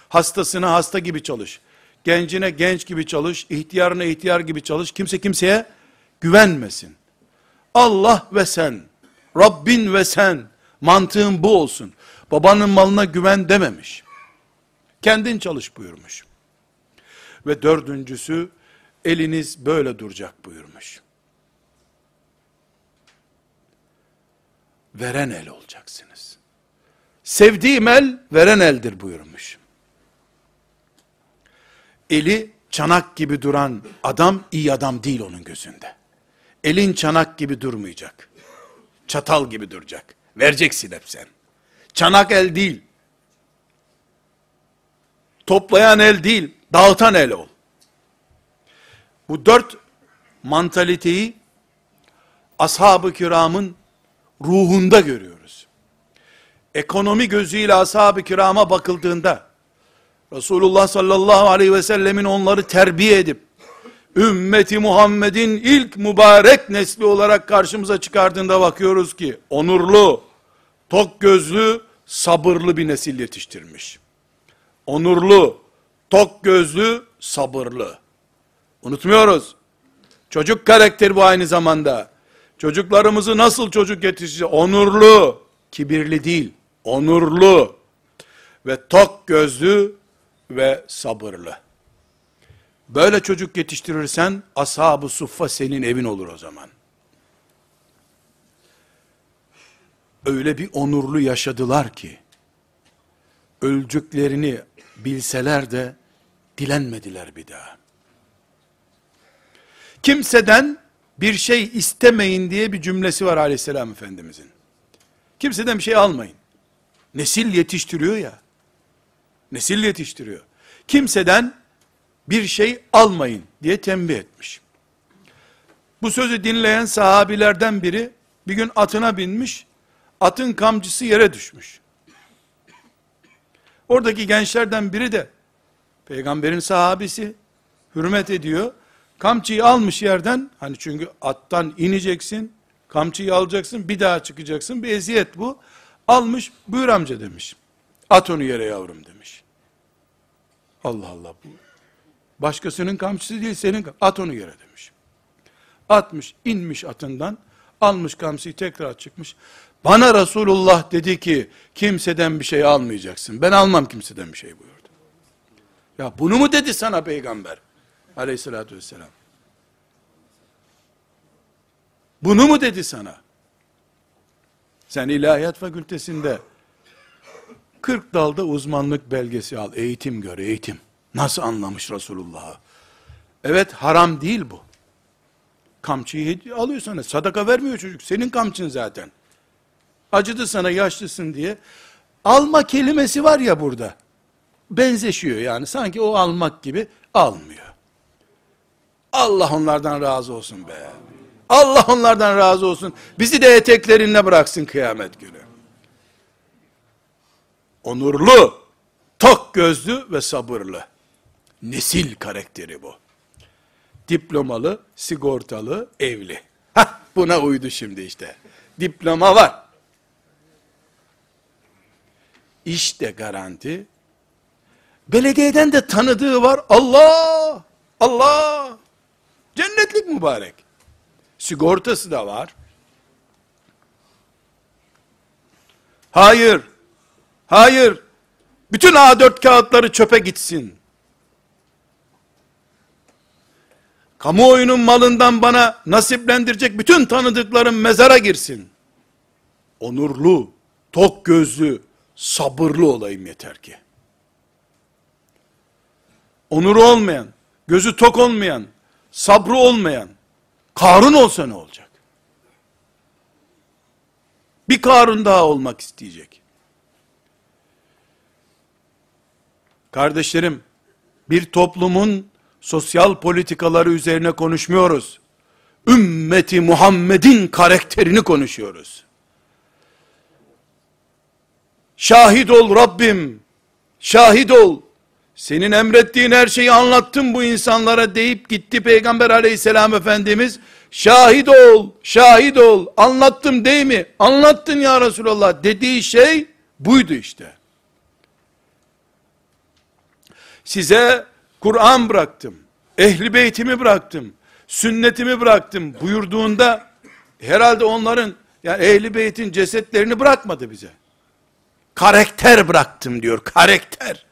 Hastasına hasta gibi çalış. Gencine genç gibi çalış. ihtiyarına ihtiyar gibi çalış. Kimse kimseye güvenmesin. Allah ve sen. Rabbin ve sen. Mantığın bu olsun. Babanın malına güven dememiş. Kendin çalış buyurmuş. Ve dördüncüsü, eliniz böyle duracak buyurmuş. Veren el olacaksınız. Sevdiğim el, veren eldir buyurmuş. Eli çanak gibi duran adam, iyi adam değil onun gözünde. Elin çanak gibi durmayacak. Çatal gibi duracak. Vereceksin hep sen. Çanak el değil. Toplayan el değil, dağıtan el ol. Bu dört mantaliteyi ashab-ı kiramın ruhunda görüyoruz. Ekonomi gözüyle ashab-ı kirama bakıldığında, Resulullah sallallahu aleyhi ve sellemin onları terbiye edip, ümmeti Muhammed'in ilk mübarek nesli olarak karşımıza çıkardığında bakıyoruz ki, onurlu, tok gözlü, sabırlı bir nesil yetiştirmiş. Onurlu, tok gözlü, sabırlı. Unutmuyoruz. Çocuk karakteri bu aynı zamanda. Çocuklarımızı nasıl çocuk yetiştireceğiz? Onurlu, kibirli değil, onurlu ve tok gözlü ve sabırlı. Böyle çocuk yetiştirirsen ashab-ı suffa senin evin olur o zaman. Öyle bir onurlu yaşadılar ki öldüklerini bilseler de dilenmediler bir daha. Kimseden bir şey istemeyin diye bir cümlesi var aleyhisselam efendimizin. Kimseden bir şey almayın. Nesil yetiştiriyor ya. Nesil yetiştiriyor. Kimseden bir şey almayın diye tembih etmiş. Bu sözü dinleyen sahabilerden biri bir gün atına binmiş, atın kamçısı yere düşmüş. Oradaki gençlerden biri de peygamberin sahabisi hürmet ediyor. Kamçıyı almış yerden, hani çünkü attan ineceksin, kamçıyı alacaksın, bir daha çıkacaksın, bir eziyet bu. Almış, buyur amca demiş. At onu yere yavrum demiş. Allah Allah bu. Başkasının kamçısı değil, senin at onu yere demiş. Atmış, inmiş atından, almış kamçıyı tekrar çıkmış. Bana Resulullah dedi ki, kimseden bir şey almayacaksın. Ben almam kimseden bir şey buyurdu. Ya bunu mu dedi sana peygamber? Aleyhissalatü vesselam. Bunu mu dedi sana? Sen ilahiyat fakültesinde 40 dalda uzmanlık belgesi al, eğitim gör, eğitim. Nasıl anlamış Resulullah'ı? Evet haram değil bu. Kamçıyı alıyor sana, sadaka vermiyor çocuk, senin kamçın zaten. Acıdı sana yaşlısın diye. Alma kelimesi var ya burada. Benzeşiyor yani, sanki o almak gibi almıyor. Allah onlardan razı olsun be. Allah onlardan razı olsun. Bizi de eteklerinle bıraksın kıyamet günü. Onurlu, tok gözlü ve sabırlı. Nesil karakteri bu. Diplomalı, sigortalı, evli. Hah, buna uydu şimdi işte. Diploma var. İşte garanti. Belediyeden de tanıdığı var. Allah! Allah! Cennetlik mübarek. Sigortası da var. Hayır. Hayır. Bütün A4 kağıtları çöpe gitsin. Kamuoyunun malından bana nasiplendirecek bütün tanıdıklarım mezara girsin. Onurlu, tok gözlü, sabırlı olayım yeter ki. Onuru olmayan, gözü tok olmayan, sabrı olmayan, Karun olsa ne olacak? Bir Karun daha olmak isteyecek. Kardeşlerim, bir toplumun sosyal politikaları üzerine konuşmuyoruz. Ümmeti Muhammed'in karakterini konuşuyoruz. Şahit ol Rabbim, şahit ol. senin emrettiğin her şeyi anlattım bu insanlara deyip gitti Peygamber aleyhisselam Efendimiz. Şahit ol, şahit ol, anlattım değil mi? Anlattın ya Resulallah dediği şey buydu işte. Size Kur'an bıraktım, ehli beytimi bıraktım, sünnetimi bıraktım buyurduğunda herhalde onların yani ehli beytin cesetlerini bırakmadı bize. Karakter bıraktım diyor, karakter.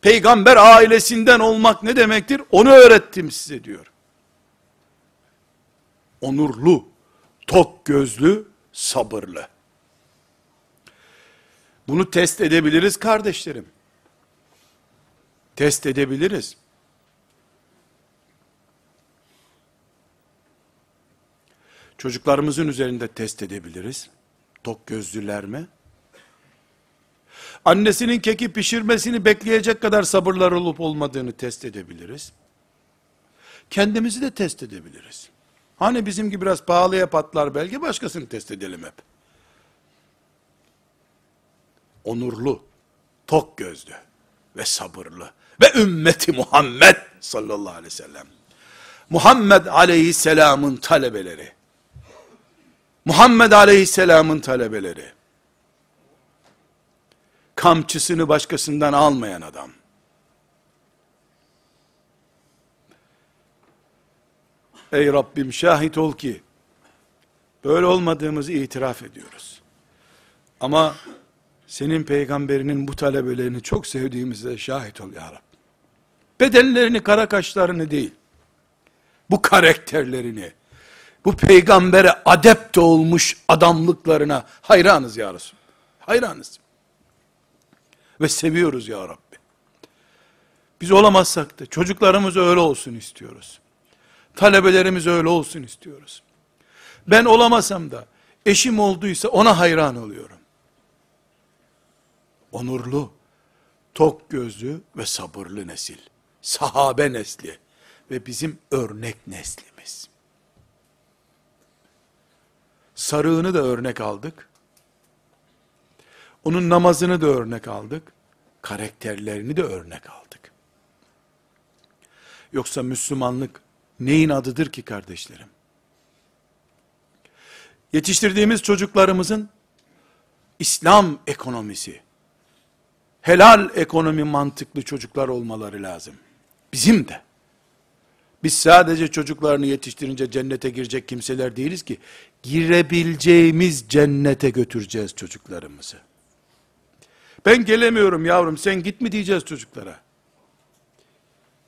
Peygamber ailesinden olmak ne demektir? Onu öğrettim size diyor. Onurlu, tok gözlü, sabırlı. Bunu test edebiliriz kardeşlerim. Test edebiliriz. Çocuklarımızın üzerinde test edebiliriz. Tok gözlüler mi? Annesinin keki pişirmesini bekleyecek kadar sabırlar olup olmadığını test edebiliriz. Kendimizi de test edebiliriz. Hani bizimki biraz pahalıya patlar belki başkasını test edelim hep. Onurlu, tok gözlü ve sabırlı ve ümmeti Muhammed sallallahu aleyhi ve sellem. Muhammed aleyhisselamın talebeleri. Muhammed aleyhisselamın talebeleri. Kamçısını başkasından almayan adam. Ey Rabbim şahit ol ki, böyle olmadığımızı itiraf ediyoruz. Ama senin peygamberinin bu talebelerini çok sevdiğimize şahit ol ya Rabbi. Bedenlerini, kara kaşlarını değil, bu karakterlerini, bu peygambere adept olmuş adamlıklarına hayranız ya Resul. Hayranız. Ve seviyoruz ya Rabbi. Biz olamazsak da çocuklarımız öyle olsun istiyoruz. Talebelerimiz öyle olsun istiyoruz. Ben olamasam da eşim olduysa ona hayran oluyorum. Onurlu, tok gözlü ve sabırlı nesil. Sahabe nesli ve bizim örnek neslimiz. Sarığını da örnek aldık. Onun namazını da örnek aldık. Karakterlerini de örnek aldık. Yoksa Müslümanlık neyin adıdır ki kardeşlerim? Yetiştirdiğimiz çocuklarımızın İslam ekonomisi, helal ekonomi mantıklı çocuklar olmaları lazım. Bizim de. Biz sadece çocuklarını yetiştirince cennete girecek kimseler değiliz ki, girebileceğimiz cennete götüreceğiz çocuklarımızı. Ben gelemiyorum yavrum sen git mi diyeceğiz çocuklara.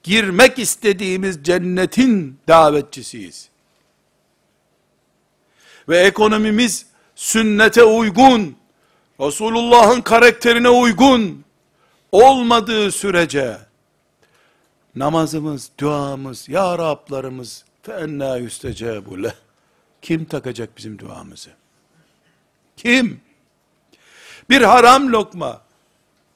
Girmek istediğimiz cennetin davetçisiyiz. Ve ekonomimiz sünnete uygun, Resulullah'ın karakterine uygun olmadığı sürece namazımız, duamız, ya Rablarımız fe enna yüstecebu leh. Kim takacak bizim duamızı? Kim? Bir haram lokma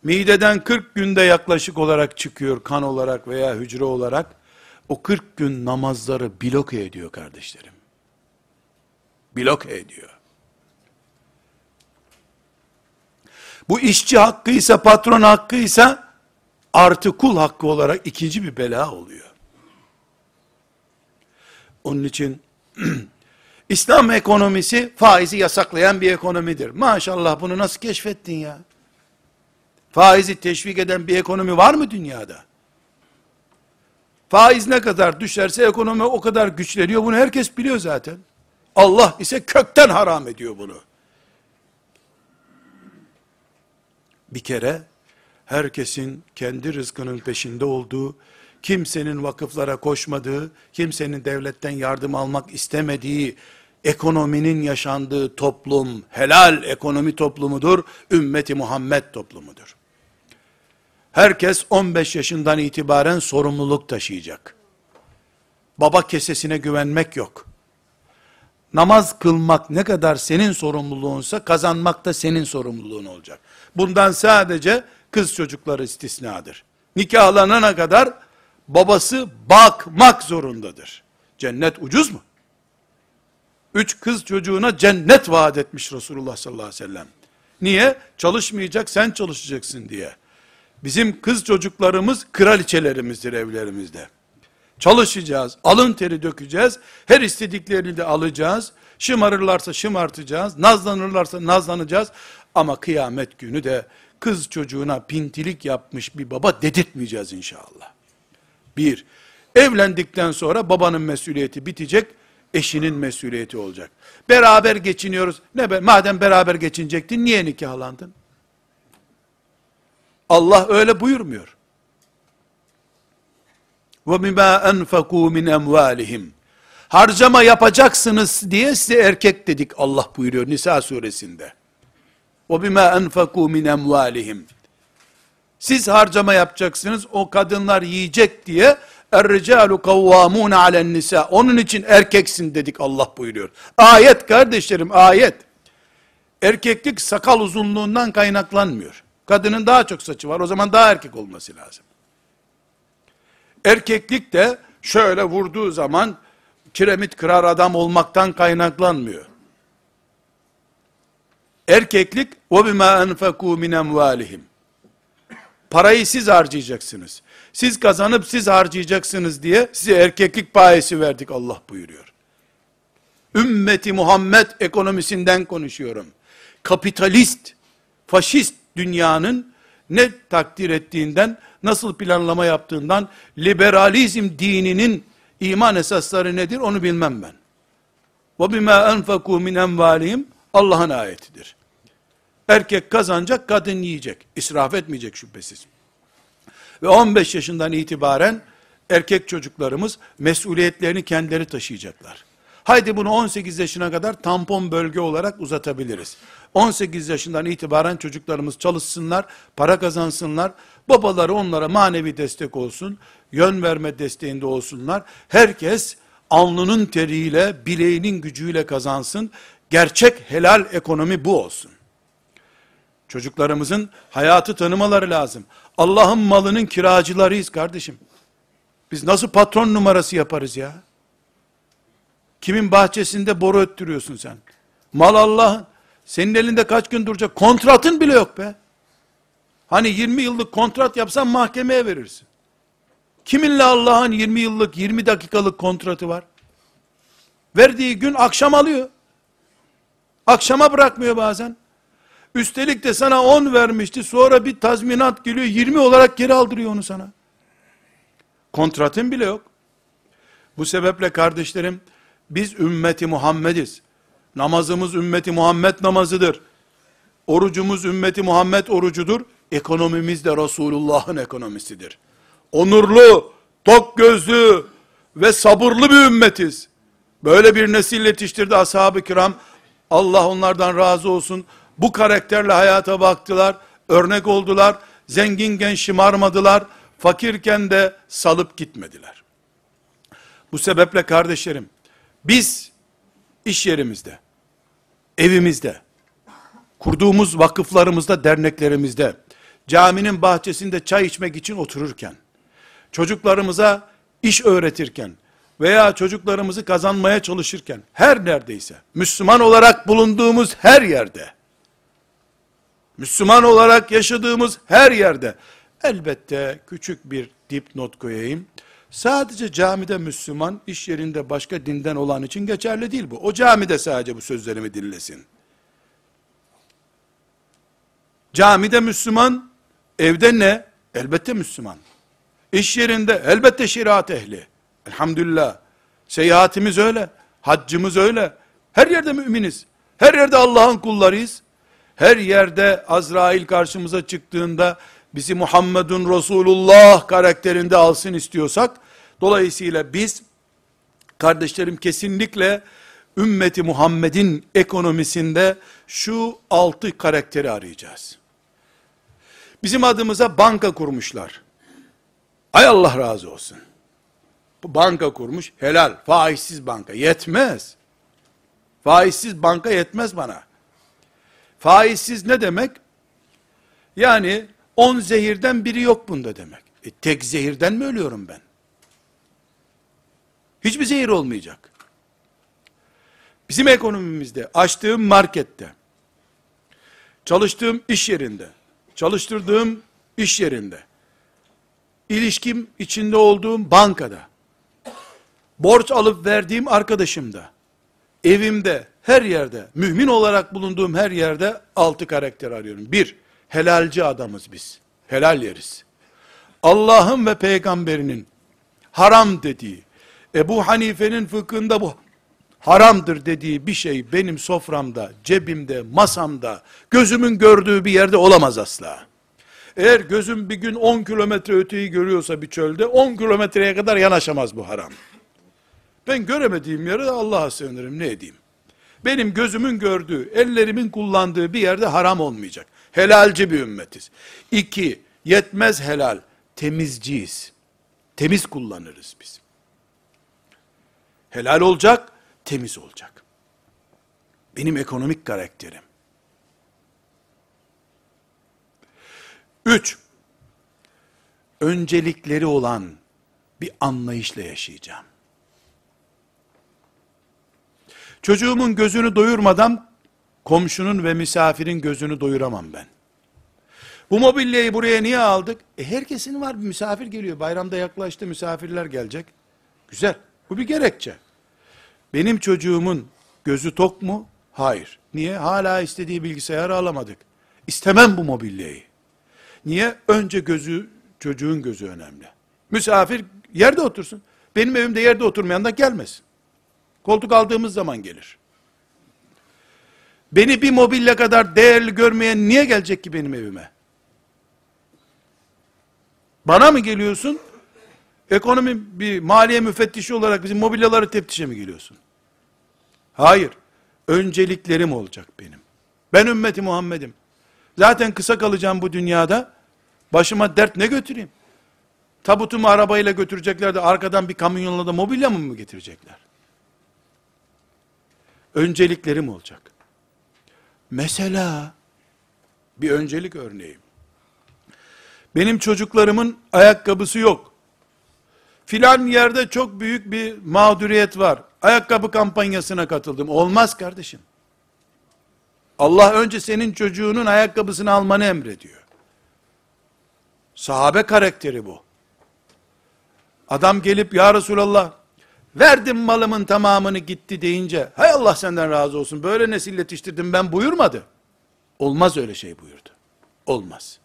mideden 40 günde yaklaşık olarak çıkıyor kan olarak veya hücre olarak. O 40 gün namazları bloke ediyor kardeşlerim. Bloke ediyor. Bu işçi hakkıysa, patron hakkıysa, artı kul hakkı olarak ikinci bir bela oluyor. Onun için, İslam ekonomisi faizi yasaklayan bir ekonomidir. Maşallah bunu nasıl keşfettin ya? Faizi teşvik eden bir ekonomi var mı dünyada? Faiz ne kadar düşerse ekonomi o kadar güçleniyor. Bunu herkes biliyor zaten. Allah ise kökten haram ediyor bunu. Bir kere herkesin kendi rızkının peşinde olduğu, kimsenin vakıflara koşmadığı, kimsenin devletten yardım almak istemediği, ekonominin yaşandığı toplum, helal ekonomi toplumudur, ümmeti Muhammed toplumudur. Herkes 15 yaşından itibaren sorumluluk taşıyacak. Baba kesesine güvenmek yok. Namaz kılmak ne kadar senin sorumluluğunsa kazanmak da senin sorumluluğun olacak. Bundan sadece kız çocukları istisnadır. Nikahlanana kadar babası bakmak zorundadır. Cennet ucuz mu? Üç kız çocuğuna cennet vaat etmiş Resulullah sallallahu aleyhi ve sellem. Niye? Çalışmayacak sen çalışacaksın diye. Bizim kız çocuklarımız kraliçelerimizdir evlerimizde. Çalışacağız, alın teri dökeceğiz, her istediklerini de alacağız. Şımarırlarsa şımartacağız, nazlanırlarsa nazlanacağız. Ama kıyamet günü de kız çocuğuna pintilik yapmış bir baba dedirtmeyeceğiz inşallah. Bir, evlendikten sonra babanın mesuliyeti bitecek, eşinin mesuliyeti olacak. Beraber geçiniyoruz. Ne be, madem beraber geçinecektin niye nikahlandın? Allah öyle buyurmuyor. Ve bima enfaku min emvalihim. Harcama yapacaksınız diye size erkek dedik Allah buyuruyor Nisa suresinde. Ve bima enfaku min emvalihim. Siz harcama yapacaksınız, o kadınlar yiyecek diye Er-ricalu kavvamun alen nisa. Onun için erkeksin dedik Allah buyuruyor. Ayet kardeşlerim ayet. Erkeklik sakal uzunluğundan kaynaklanmıyor. Kadının daha çok saçı var. O zaman daha erkek olması lazım. Erkeklik de şöyle vurduğu zaman kiremit kırar adam olmaktan kaynaklanmıyor. Erkeklik o bima enfaku min emvalihim. Parayı siz harcayacaksınız. Siz kazanıp siz harcayacaksınız diye size erkeklik payesi verdik Allah buyuruyor. Ümmeti Muhammed ekonomisinden konuşuyorum. Kapitalist, faşist dünyanın ne takdir ettiğinden, nasıl planlama yaptığından, liberalizm dininin iman esasları nedir onu bilmem ben. وَبِمَا أَنْفَقُوا مِنْ اَنْوَالِهِمْ Allah'ın ayetidir. Erkek kazanacak, kadın yiyecek. İsraf etmeyecek şüphesiz. Ve 15 yaşından itibaren erkek çocuklarımız mesuliyetlerini kendileri taşıyacaklar. Haydi bunu 18 yaşına kadar tampon bölge olarak uzatabiliriz. 18 yaşından itibaren çocuklarımız çalışsınlar, para kazansınlar, babaları onlara manevi destek olsun, yön verme desteğinde olsunlar. Herkes alnının teriyle, bileğinin gücüyle kazansın. Gerçek helal ekonomi bu olsun. Çocuklarımızın hayatı tanımaları lazım. Allah'ın malının kiracılarıyız kardeşim. Biz nasıl patron numarası yaparız ya? Kimin bahçesinde boru öttürüyorsun sen? Mal Allah'ın. Senin elinde kaç gün duracak? Kontratın bile yok be. Hani 20 yıllık kontrat yapsan mahkemeye verirsin. Kiminle Allah'ın 20 yıllık, 20 dakikalık kontratı var? Verdiği gün akşam alıyor. Akşama bırakmıyor bazen. Üstelik de sana 10 vermişti. Sonra bir tazminat geliyor. 20 olarak geri aldırıyor onu sana. Kontratın bile yok. Bu sebeple kardeşlerim biz ümmeti Muhammediz. Namazımız ümmeti Muhammed namazıdır. Orucumuz ümmeti Muhammed orucudur. Ekonomimiz de Resulullah'ın ekonomisidir. Onurlu, tok gözlü ve sabırlı bir ümmetiz. Böyle bir nesil yetiştirdi ashab-ı kiram. Allah onlardan razı olsun. Bu karakterle hayata baktılar. Örnek oldular. Zenginken şımarmadılar. Fakirken de salıp gitmediler. Bu sebeple kardeşlerim, biz iş yerimizde, evimizde, kurduğumuz vakıflarımızda, derneklerimizde, caminin bahçesinde çay içmek için otururken, çocuklarımıza iş öğretirken veya çocuklarımızı kazanmaya çalışırken, her neredeyse, Müslüman olarak bulunduğumuz her yerde, Müslüman olarak yaşadığımız her yerde, elbette küçük bir dipnot koyayım, Sadece camide Müslüman, iş yerinde başka dinden olan için geçerli değil bu. O camide sadece bu sözlerimi dinlesin. Camide Müslüman, evde ne? Elbette Müslüman. İş yerinde elbette şeriat ehli. Elhamdülillah. Seyahatimiz öyle. Haccımız öyle. Her yerde müminiz. Her yerde Allah'ın kullarıyız. Her yerde Azrail karşımıza çıktığında bizi Muhammedun Resulullah karakterinde alsın istiyorsak, dolayısıyla biz, kardeşlerim kesinlikle, ümmeti Muhammed'in ekonomisinde şu altı karakteri arayacağız. Bizim adımıza banka kurmuşlar. Ay Allah razı olsun. Banka kurmuş, helal, faizsiz banka. Yetmez. Faizsiz banka yetmez bana. Faizsiz ne demek? Yani On zehirden biri yok bunda demek. E, tek zehirden mi ölüyorum ben? Hiçbir zehir olmayacak. Bizim ekonomimizde, açtığım markette, çalıştığım iş yerinde, çalıştırdığım iş yerimde, ilişkim içinde olduğum bankada, borç alıp verdiğim arkadaşımda, evimde, her yerde, mümin olarak bulunduğum her yerde altı karakter arıyorum. Bir, helalci adamız biz. Helal yeriz. Allah'ın ve peygamberinin haram dediği, Ebu Hanife'nin fıkhında bu haramdır dediği bir şey benim soframda, cebimde, masamda, gözümün gördüğü bir yerde olamaz asla. Eğer gözüm bir gün 10 kilometre öteyi görüyorsa bir çölde, 10 kilometreye kadar yanaşamaz bu haram. Ben göremediğim yere Allah'a sığınırım, ne edeyim? Benim gözümün gördüğü, ellerimin kullandığı bir yerde haram olmayacak. Helalci bir ümmetiz. İki, yetmez helal, temizciyiz. Temiz kullanırız biz. Helal olacak, temiz olacak. Benim ekonomik karakterim. Üç, öncelikleri olan bir anlayışla yaşayacağım. Çocuğumun gözünü doyurmadan komşunun ve misafirin gözünü doyuramam ben. Bu mobilyayı buraya niye aldık? E herkesin var bir misafir geliyor. Bayramda yaklaştı misafirler gelecek. Güzel. Bu bir gerekçe. Benim çocuğumun gözü tok mu? Hayır. Niye? Hala istediği bilgisayarı alamadık. İstemem bu mobilyayı. Niye? Önce gözü, çocuğun gözü önemli. Misafir yerde otursun. Benim evimde yerde oturmayan da gelmesin. Koltuk aldığımız zaman gelir. Beni bir mobilya kadar değerli görmeyen niye gelecek ki benim evime? Bana mı geliyorsun? Ekonomi bir maliye müfettişi olarak bizim mobilyaları teftişe mi geliyorsun? Hayır. Önceliklerim olacak benim. Ben ümmeti Muhammed'im. Zaten kısa kalacağım bu dünyada. Başıma dert ne götüreyim? Tabutumu arabayla götürecekler de arkadan bir kamyonla da mobilya mı getirecekler? Önceliklerim olacak. Mesela bir öncelik örneği. Benim çocuklarımın ayakkabısı yok. Filan yerde çok büyük bir mağduriyet var. Ayakkabı kampanyasına katıldım. Olmaz kardeşim. Allah önce senin çocuğunun ayakkabısını almanı emrediyor. Sahabe karakteri bu. Adam gelip ya Resulallah verdim malımın tamamını gitti deyince hay Allah senden razı olsun böyle nesil yetiştirdim ben buyurmadı. Olmaz öyle şey buyurdu. Olmaz.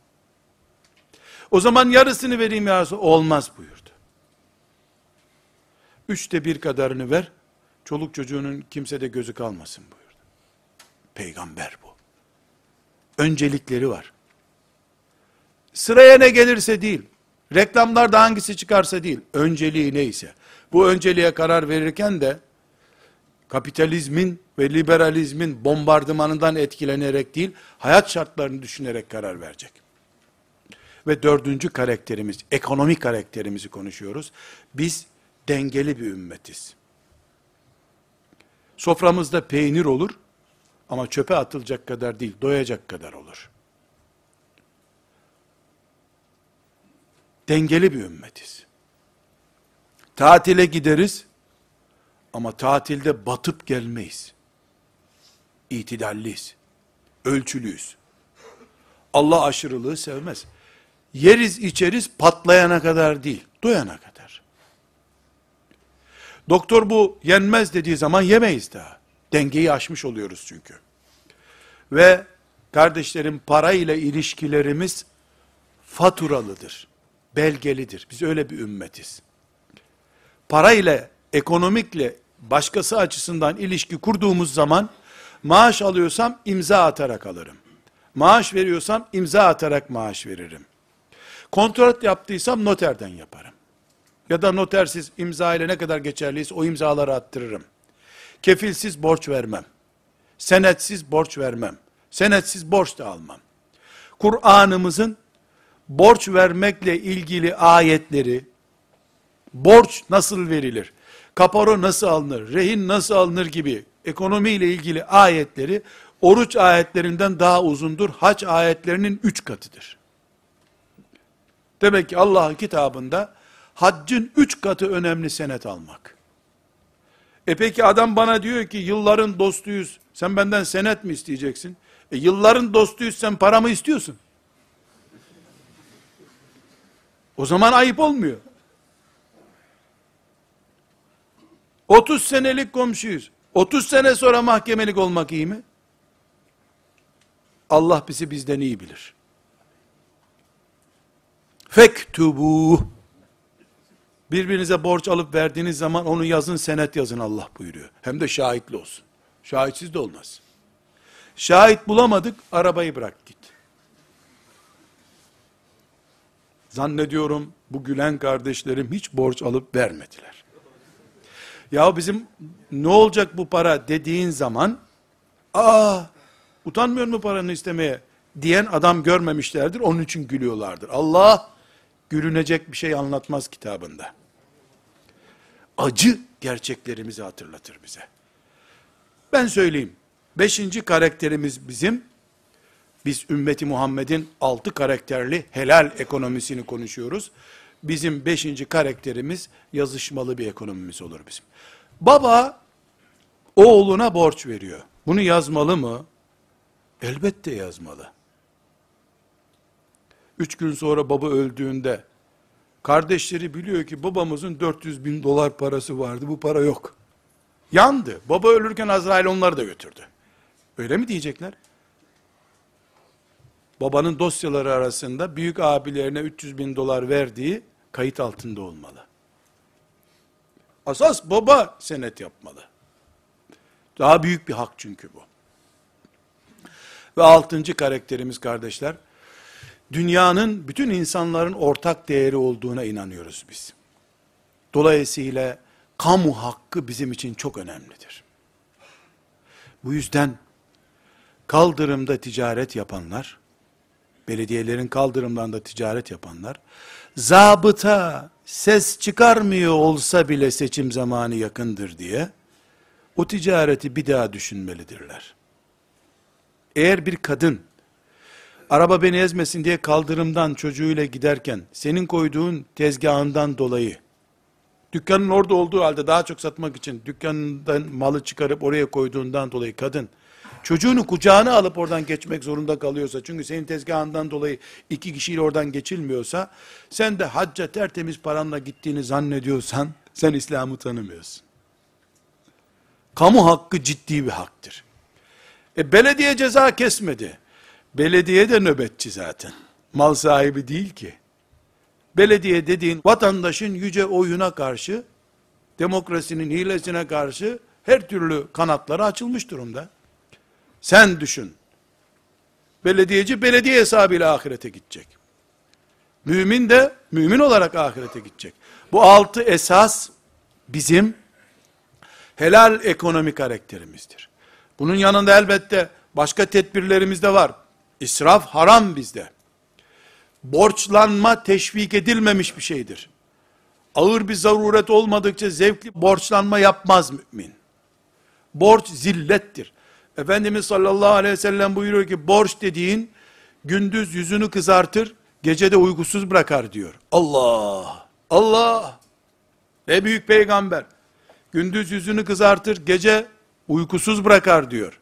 O zaman yarısını vereyim ya. Olmaz buyurdu. Üçte bir kadarını ver. Çoluk çocuğunun kimsede gözü kalmasın buyurdu. Peygamber bu. Öncelikleri var. Sıraya ne gelirse değil, reklamlarda hangisi çıkarsa değil, önceliği neyse. Bu önceliğe karar verirken de, kapitalizmin ve liberalizmin bombardımanından etkilenerek değil, hayat şartlarını düşünerek karar verecek. Ve dördüncü karakterimiz, ekonomik karakterimizi konuşuyoruz. Biz dengeli bir ümmetiz. Soframızda peynir olur ama çöpe atılacak kadar değil, doyacak kadar olur. Dengeli bir ümmetiz. Tatile gideriz ama tatilde batıp gelmeyiz. İtidalliyiz. Ölçülüyüz. Allah aşırılığı sevmez. Yeriz içeriz patlayana kadar değil, doyana kadar. Doktor bu yenmez dediği zaman yemeyiz daha. Dengeyi aşmış oluyoruz çünkü. Ve kardeşlerim para ile ilişkilerimiz faturalıdır. Belgelidir. Biz öyle bir ümmetiz. Para ile, ekonomikle, başkası açısından ilişki kurduğumuz zaman, maaş alıyorsam imza atarak alırım. Maaş veriyorsam imza atarak maaş veririm. Kontrat yaptıysam noterden yaparım. Ya da notersiz imza ile ne kadar geçerliyse o imzaları attırırım. Kefilsiz borç vermem. Senetsiz borç vermem. Senetsiz borç da almam. Kur'an'ımızın borç vermekle ilgili ayetleri, borç nasıl verilir, kaparo nasıl alınır, rehin nasıl alınır gibi ekonomiyle ilgili ayetleri, oruç ayetlerinden daha uzundur, hac ayetlerinin üç katıdır. Demek ki Allah'ın kitabında, haccın üç katı önemli senet almak. E peki adam bana diyor ki yılların dostuyuz. Sen benden senet mi isteyeceksin? E yılların dostuyuz sen paramı istiyorsun. O zaman ayıp olmuyor. 30 senelik komşuyuz. 30 sene sonra mahkemelik olmak iyi mi? Allah bizi bizden iyi bilir. Fektubu. Birbirinize borç alıp verdiğiniz zaman onu yazın senet yazın Allah buyuruyor. Hem de şahitli olsun. Şahitsiz de olmaz. Şahit bulamadık arabayı bırak git. Zannediyorum bu gülen kardeşlerim hiç borç alıp vermediler. Ya bizim ne olacak bu para dediğin zaman aa utanmıyor mu paranı istemeye diyen adam görmemişlerdir. Onun için gülüyorlardır. Allah gülünecek bir şey anlatmaz kitabında. Acı gerçeklerimizi hatırlatır bize. Ben söyleyeyim. Beşinci karakterimiz bizim, biz ümmeti Muhammed'in altı karakterli helal ekonomisini konuşuyoruz. Bizim beşinci karakterimiz yazışmalı bir ekonomimiz olur bizim. Baba oğluna borç veriyor. Bunu yazmalı mı? Elbette yazmalı. Üç gün sonra baba öldüğünde kardeşleri biliyor ki babamızın 400 bin dolar parası vardı. Bu para yok. Yandı. Baba ölürken Azrail onları da götürdü. Öyle mi diyecekler? Babanın dosyaları arasında büyük abilerine 300 bin dolar verdiği kayıt altında olmalı. Asas baba senet yapmalı. Daha büyük bir hak çünkü bu. Ve altıncı karakterimiz kardeşler, dünyanın bütün insanların ortak değeri olduğuna inanıyoruz biz. Dolayısıyla kamu hakkı bizim için çok önemlidir. Bu yüzden kaldırımda ticaret yapanlar, belediyelerin kaldırımlarında ticaret yapanlar, zabıta ses çıkarmıyor olsa bile seçim zamanı yakındır diye, o ticareti bir daha düşünmelidirler. Eğer bir kadın, araba beni ezmesin diye kaldırımdan çocuğuyla giderken, senin koyduğun tezgahından dolayı, dükkanın orada olduğu halde daha çok satmak için, dükkanından malı çıkarıp oraya koyduğundan dolayı kadın, çocuğunu kucağına alıp oradan geçmek zorunda kalıyorsa, çünkü senin tezgahından dolayı iki kişiyle oradan geçilmiyorsa, sen de hacca tertemiz paranla gittiğini zannediyorsan, sen İslam'ı tanımıyorsun. Kamu hakkı ciddi bir haktır. E belediye ceza kesmedi. Belediye de nöbetçi zaten. Mal sahibi değil ki. Belediye dediğin vatandaşın yüce oyuna karşı, demokrasinin hilesine karşı her türlü kanatları açılmış durumda. Sen düşün. Belediyeci belediye hesabıyla ahirete gidecek. Mümin de mümin olarak ahirete gidecek. Bu altı esas bizim helal ekonomi karakterimizdir. Bunun yanında elbette başka tedbirlerimiz de var. İsraf haram bizde. Borçlanma teşvik edilmemiş bir şeydir. Ağır bir zaruret olmadıkça zevkli borçlanma yapmaz mümin. Borç zillettir. Efendimiz sallallahu aleyhi ve sellem buyuruyor ki borç dediğin gündüz yüzünü kızartır, gecede uykusuz bırakar diyor. Allah! Allah! Ne büyük peygamber. Gündüz yüzünü kızartır, gece uykusuz bırakar diyor.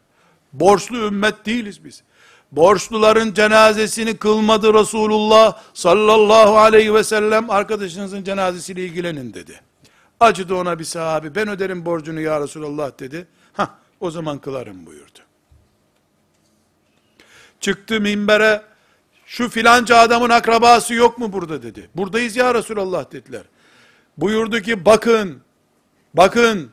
Borçlu ümmet değiliz biz. Borçluların cenazesini kılmadı Resulullah sallallahu aleyhi ve sellem arkadaşınızın cenazesiyle ilgilenin dedi. Acıdı ona bir sahabi ben öderim borcunu ya Resulullah dedi. Ha o zaman kılarım buyurdu. Çıktı minbere şu filanca adamın akrabası yok mu burada dedi. Buradayız ya Resulullah dediler. Buyurdu ki bakın bakın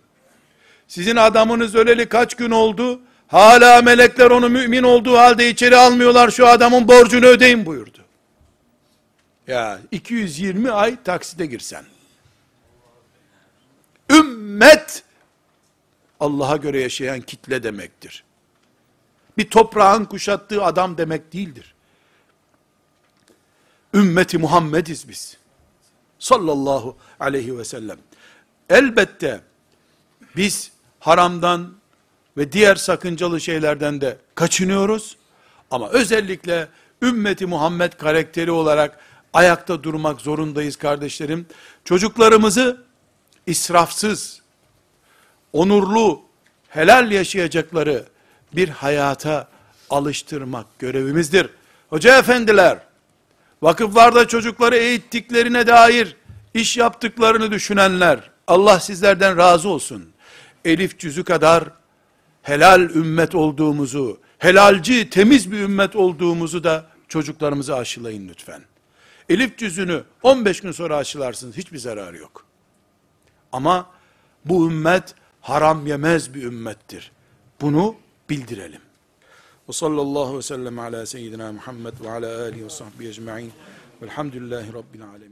sizin adamınız öleli kaç gün oldu? Hala melekler onu mümin olduğu halde içeri almıyorlar şu adamın borcunu ödeyin buyurdu. Ya 220 ay taksite girsen. Ümmet Allah'a göre yaşayan kitle demektir. Bir toprağın kuşattığı adam demek değildir. Ümmeti Muhammediz biz. Sallallahu aleyhi ve sellem. Elbette biz haramdan ve diğer sakıncalı şeylerden de kaçınıyoruz. Ama özellikle ümmeti Muhammed karakteri olarak ayakta durmak zorundayız kardeşlerim. Çocuklarımızı israfsız, onurlu, helal yaşayacakları bir hayata alıştırmak görevimizdir. Hoca efendiler, vakıflarda çocukları eğittiklerine dair iş yaptıklarını düşünenler, Allah sizlerden razı olsun. Elif cüzü kadar helal ümmet olduğumuzu, helalci, temiz bir ümmet olduğumuzu da çocuklarımıza aşılayın lütfen. Elif cüzünü 15 gün sonra aşılarsınız, hiçbir zararı yok. Ama bu ümmet haram yemez bir ümmettir. Bunu bildirelim. Ve sallallahu ve sellem ala seyyidina Muhammed ve ala alihi ve sahbihi ecma'in velhamdülillahi rabbil alemin.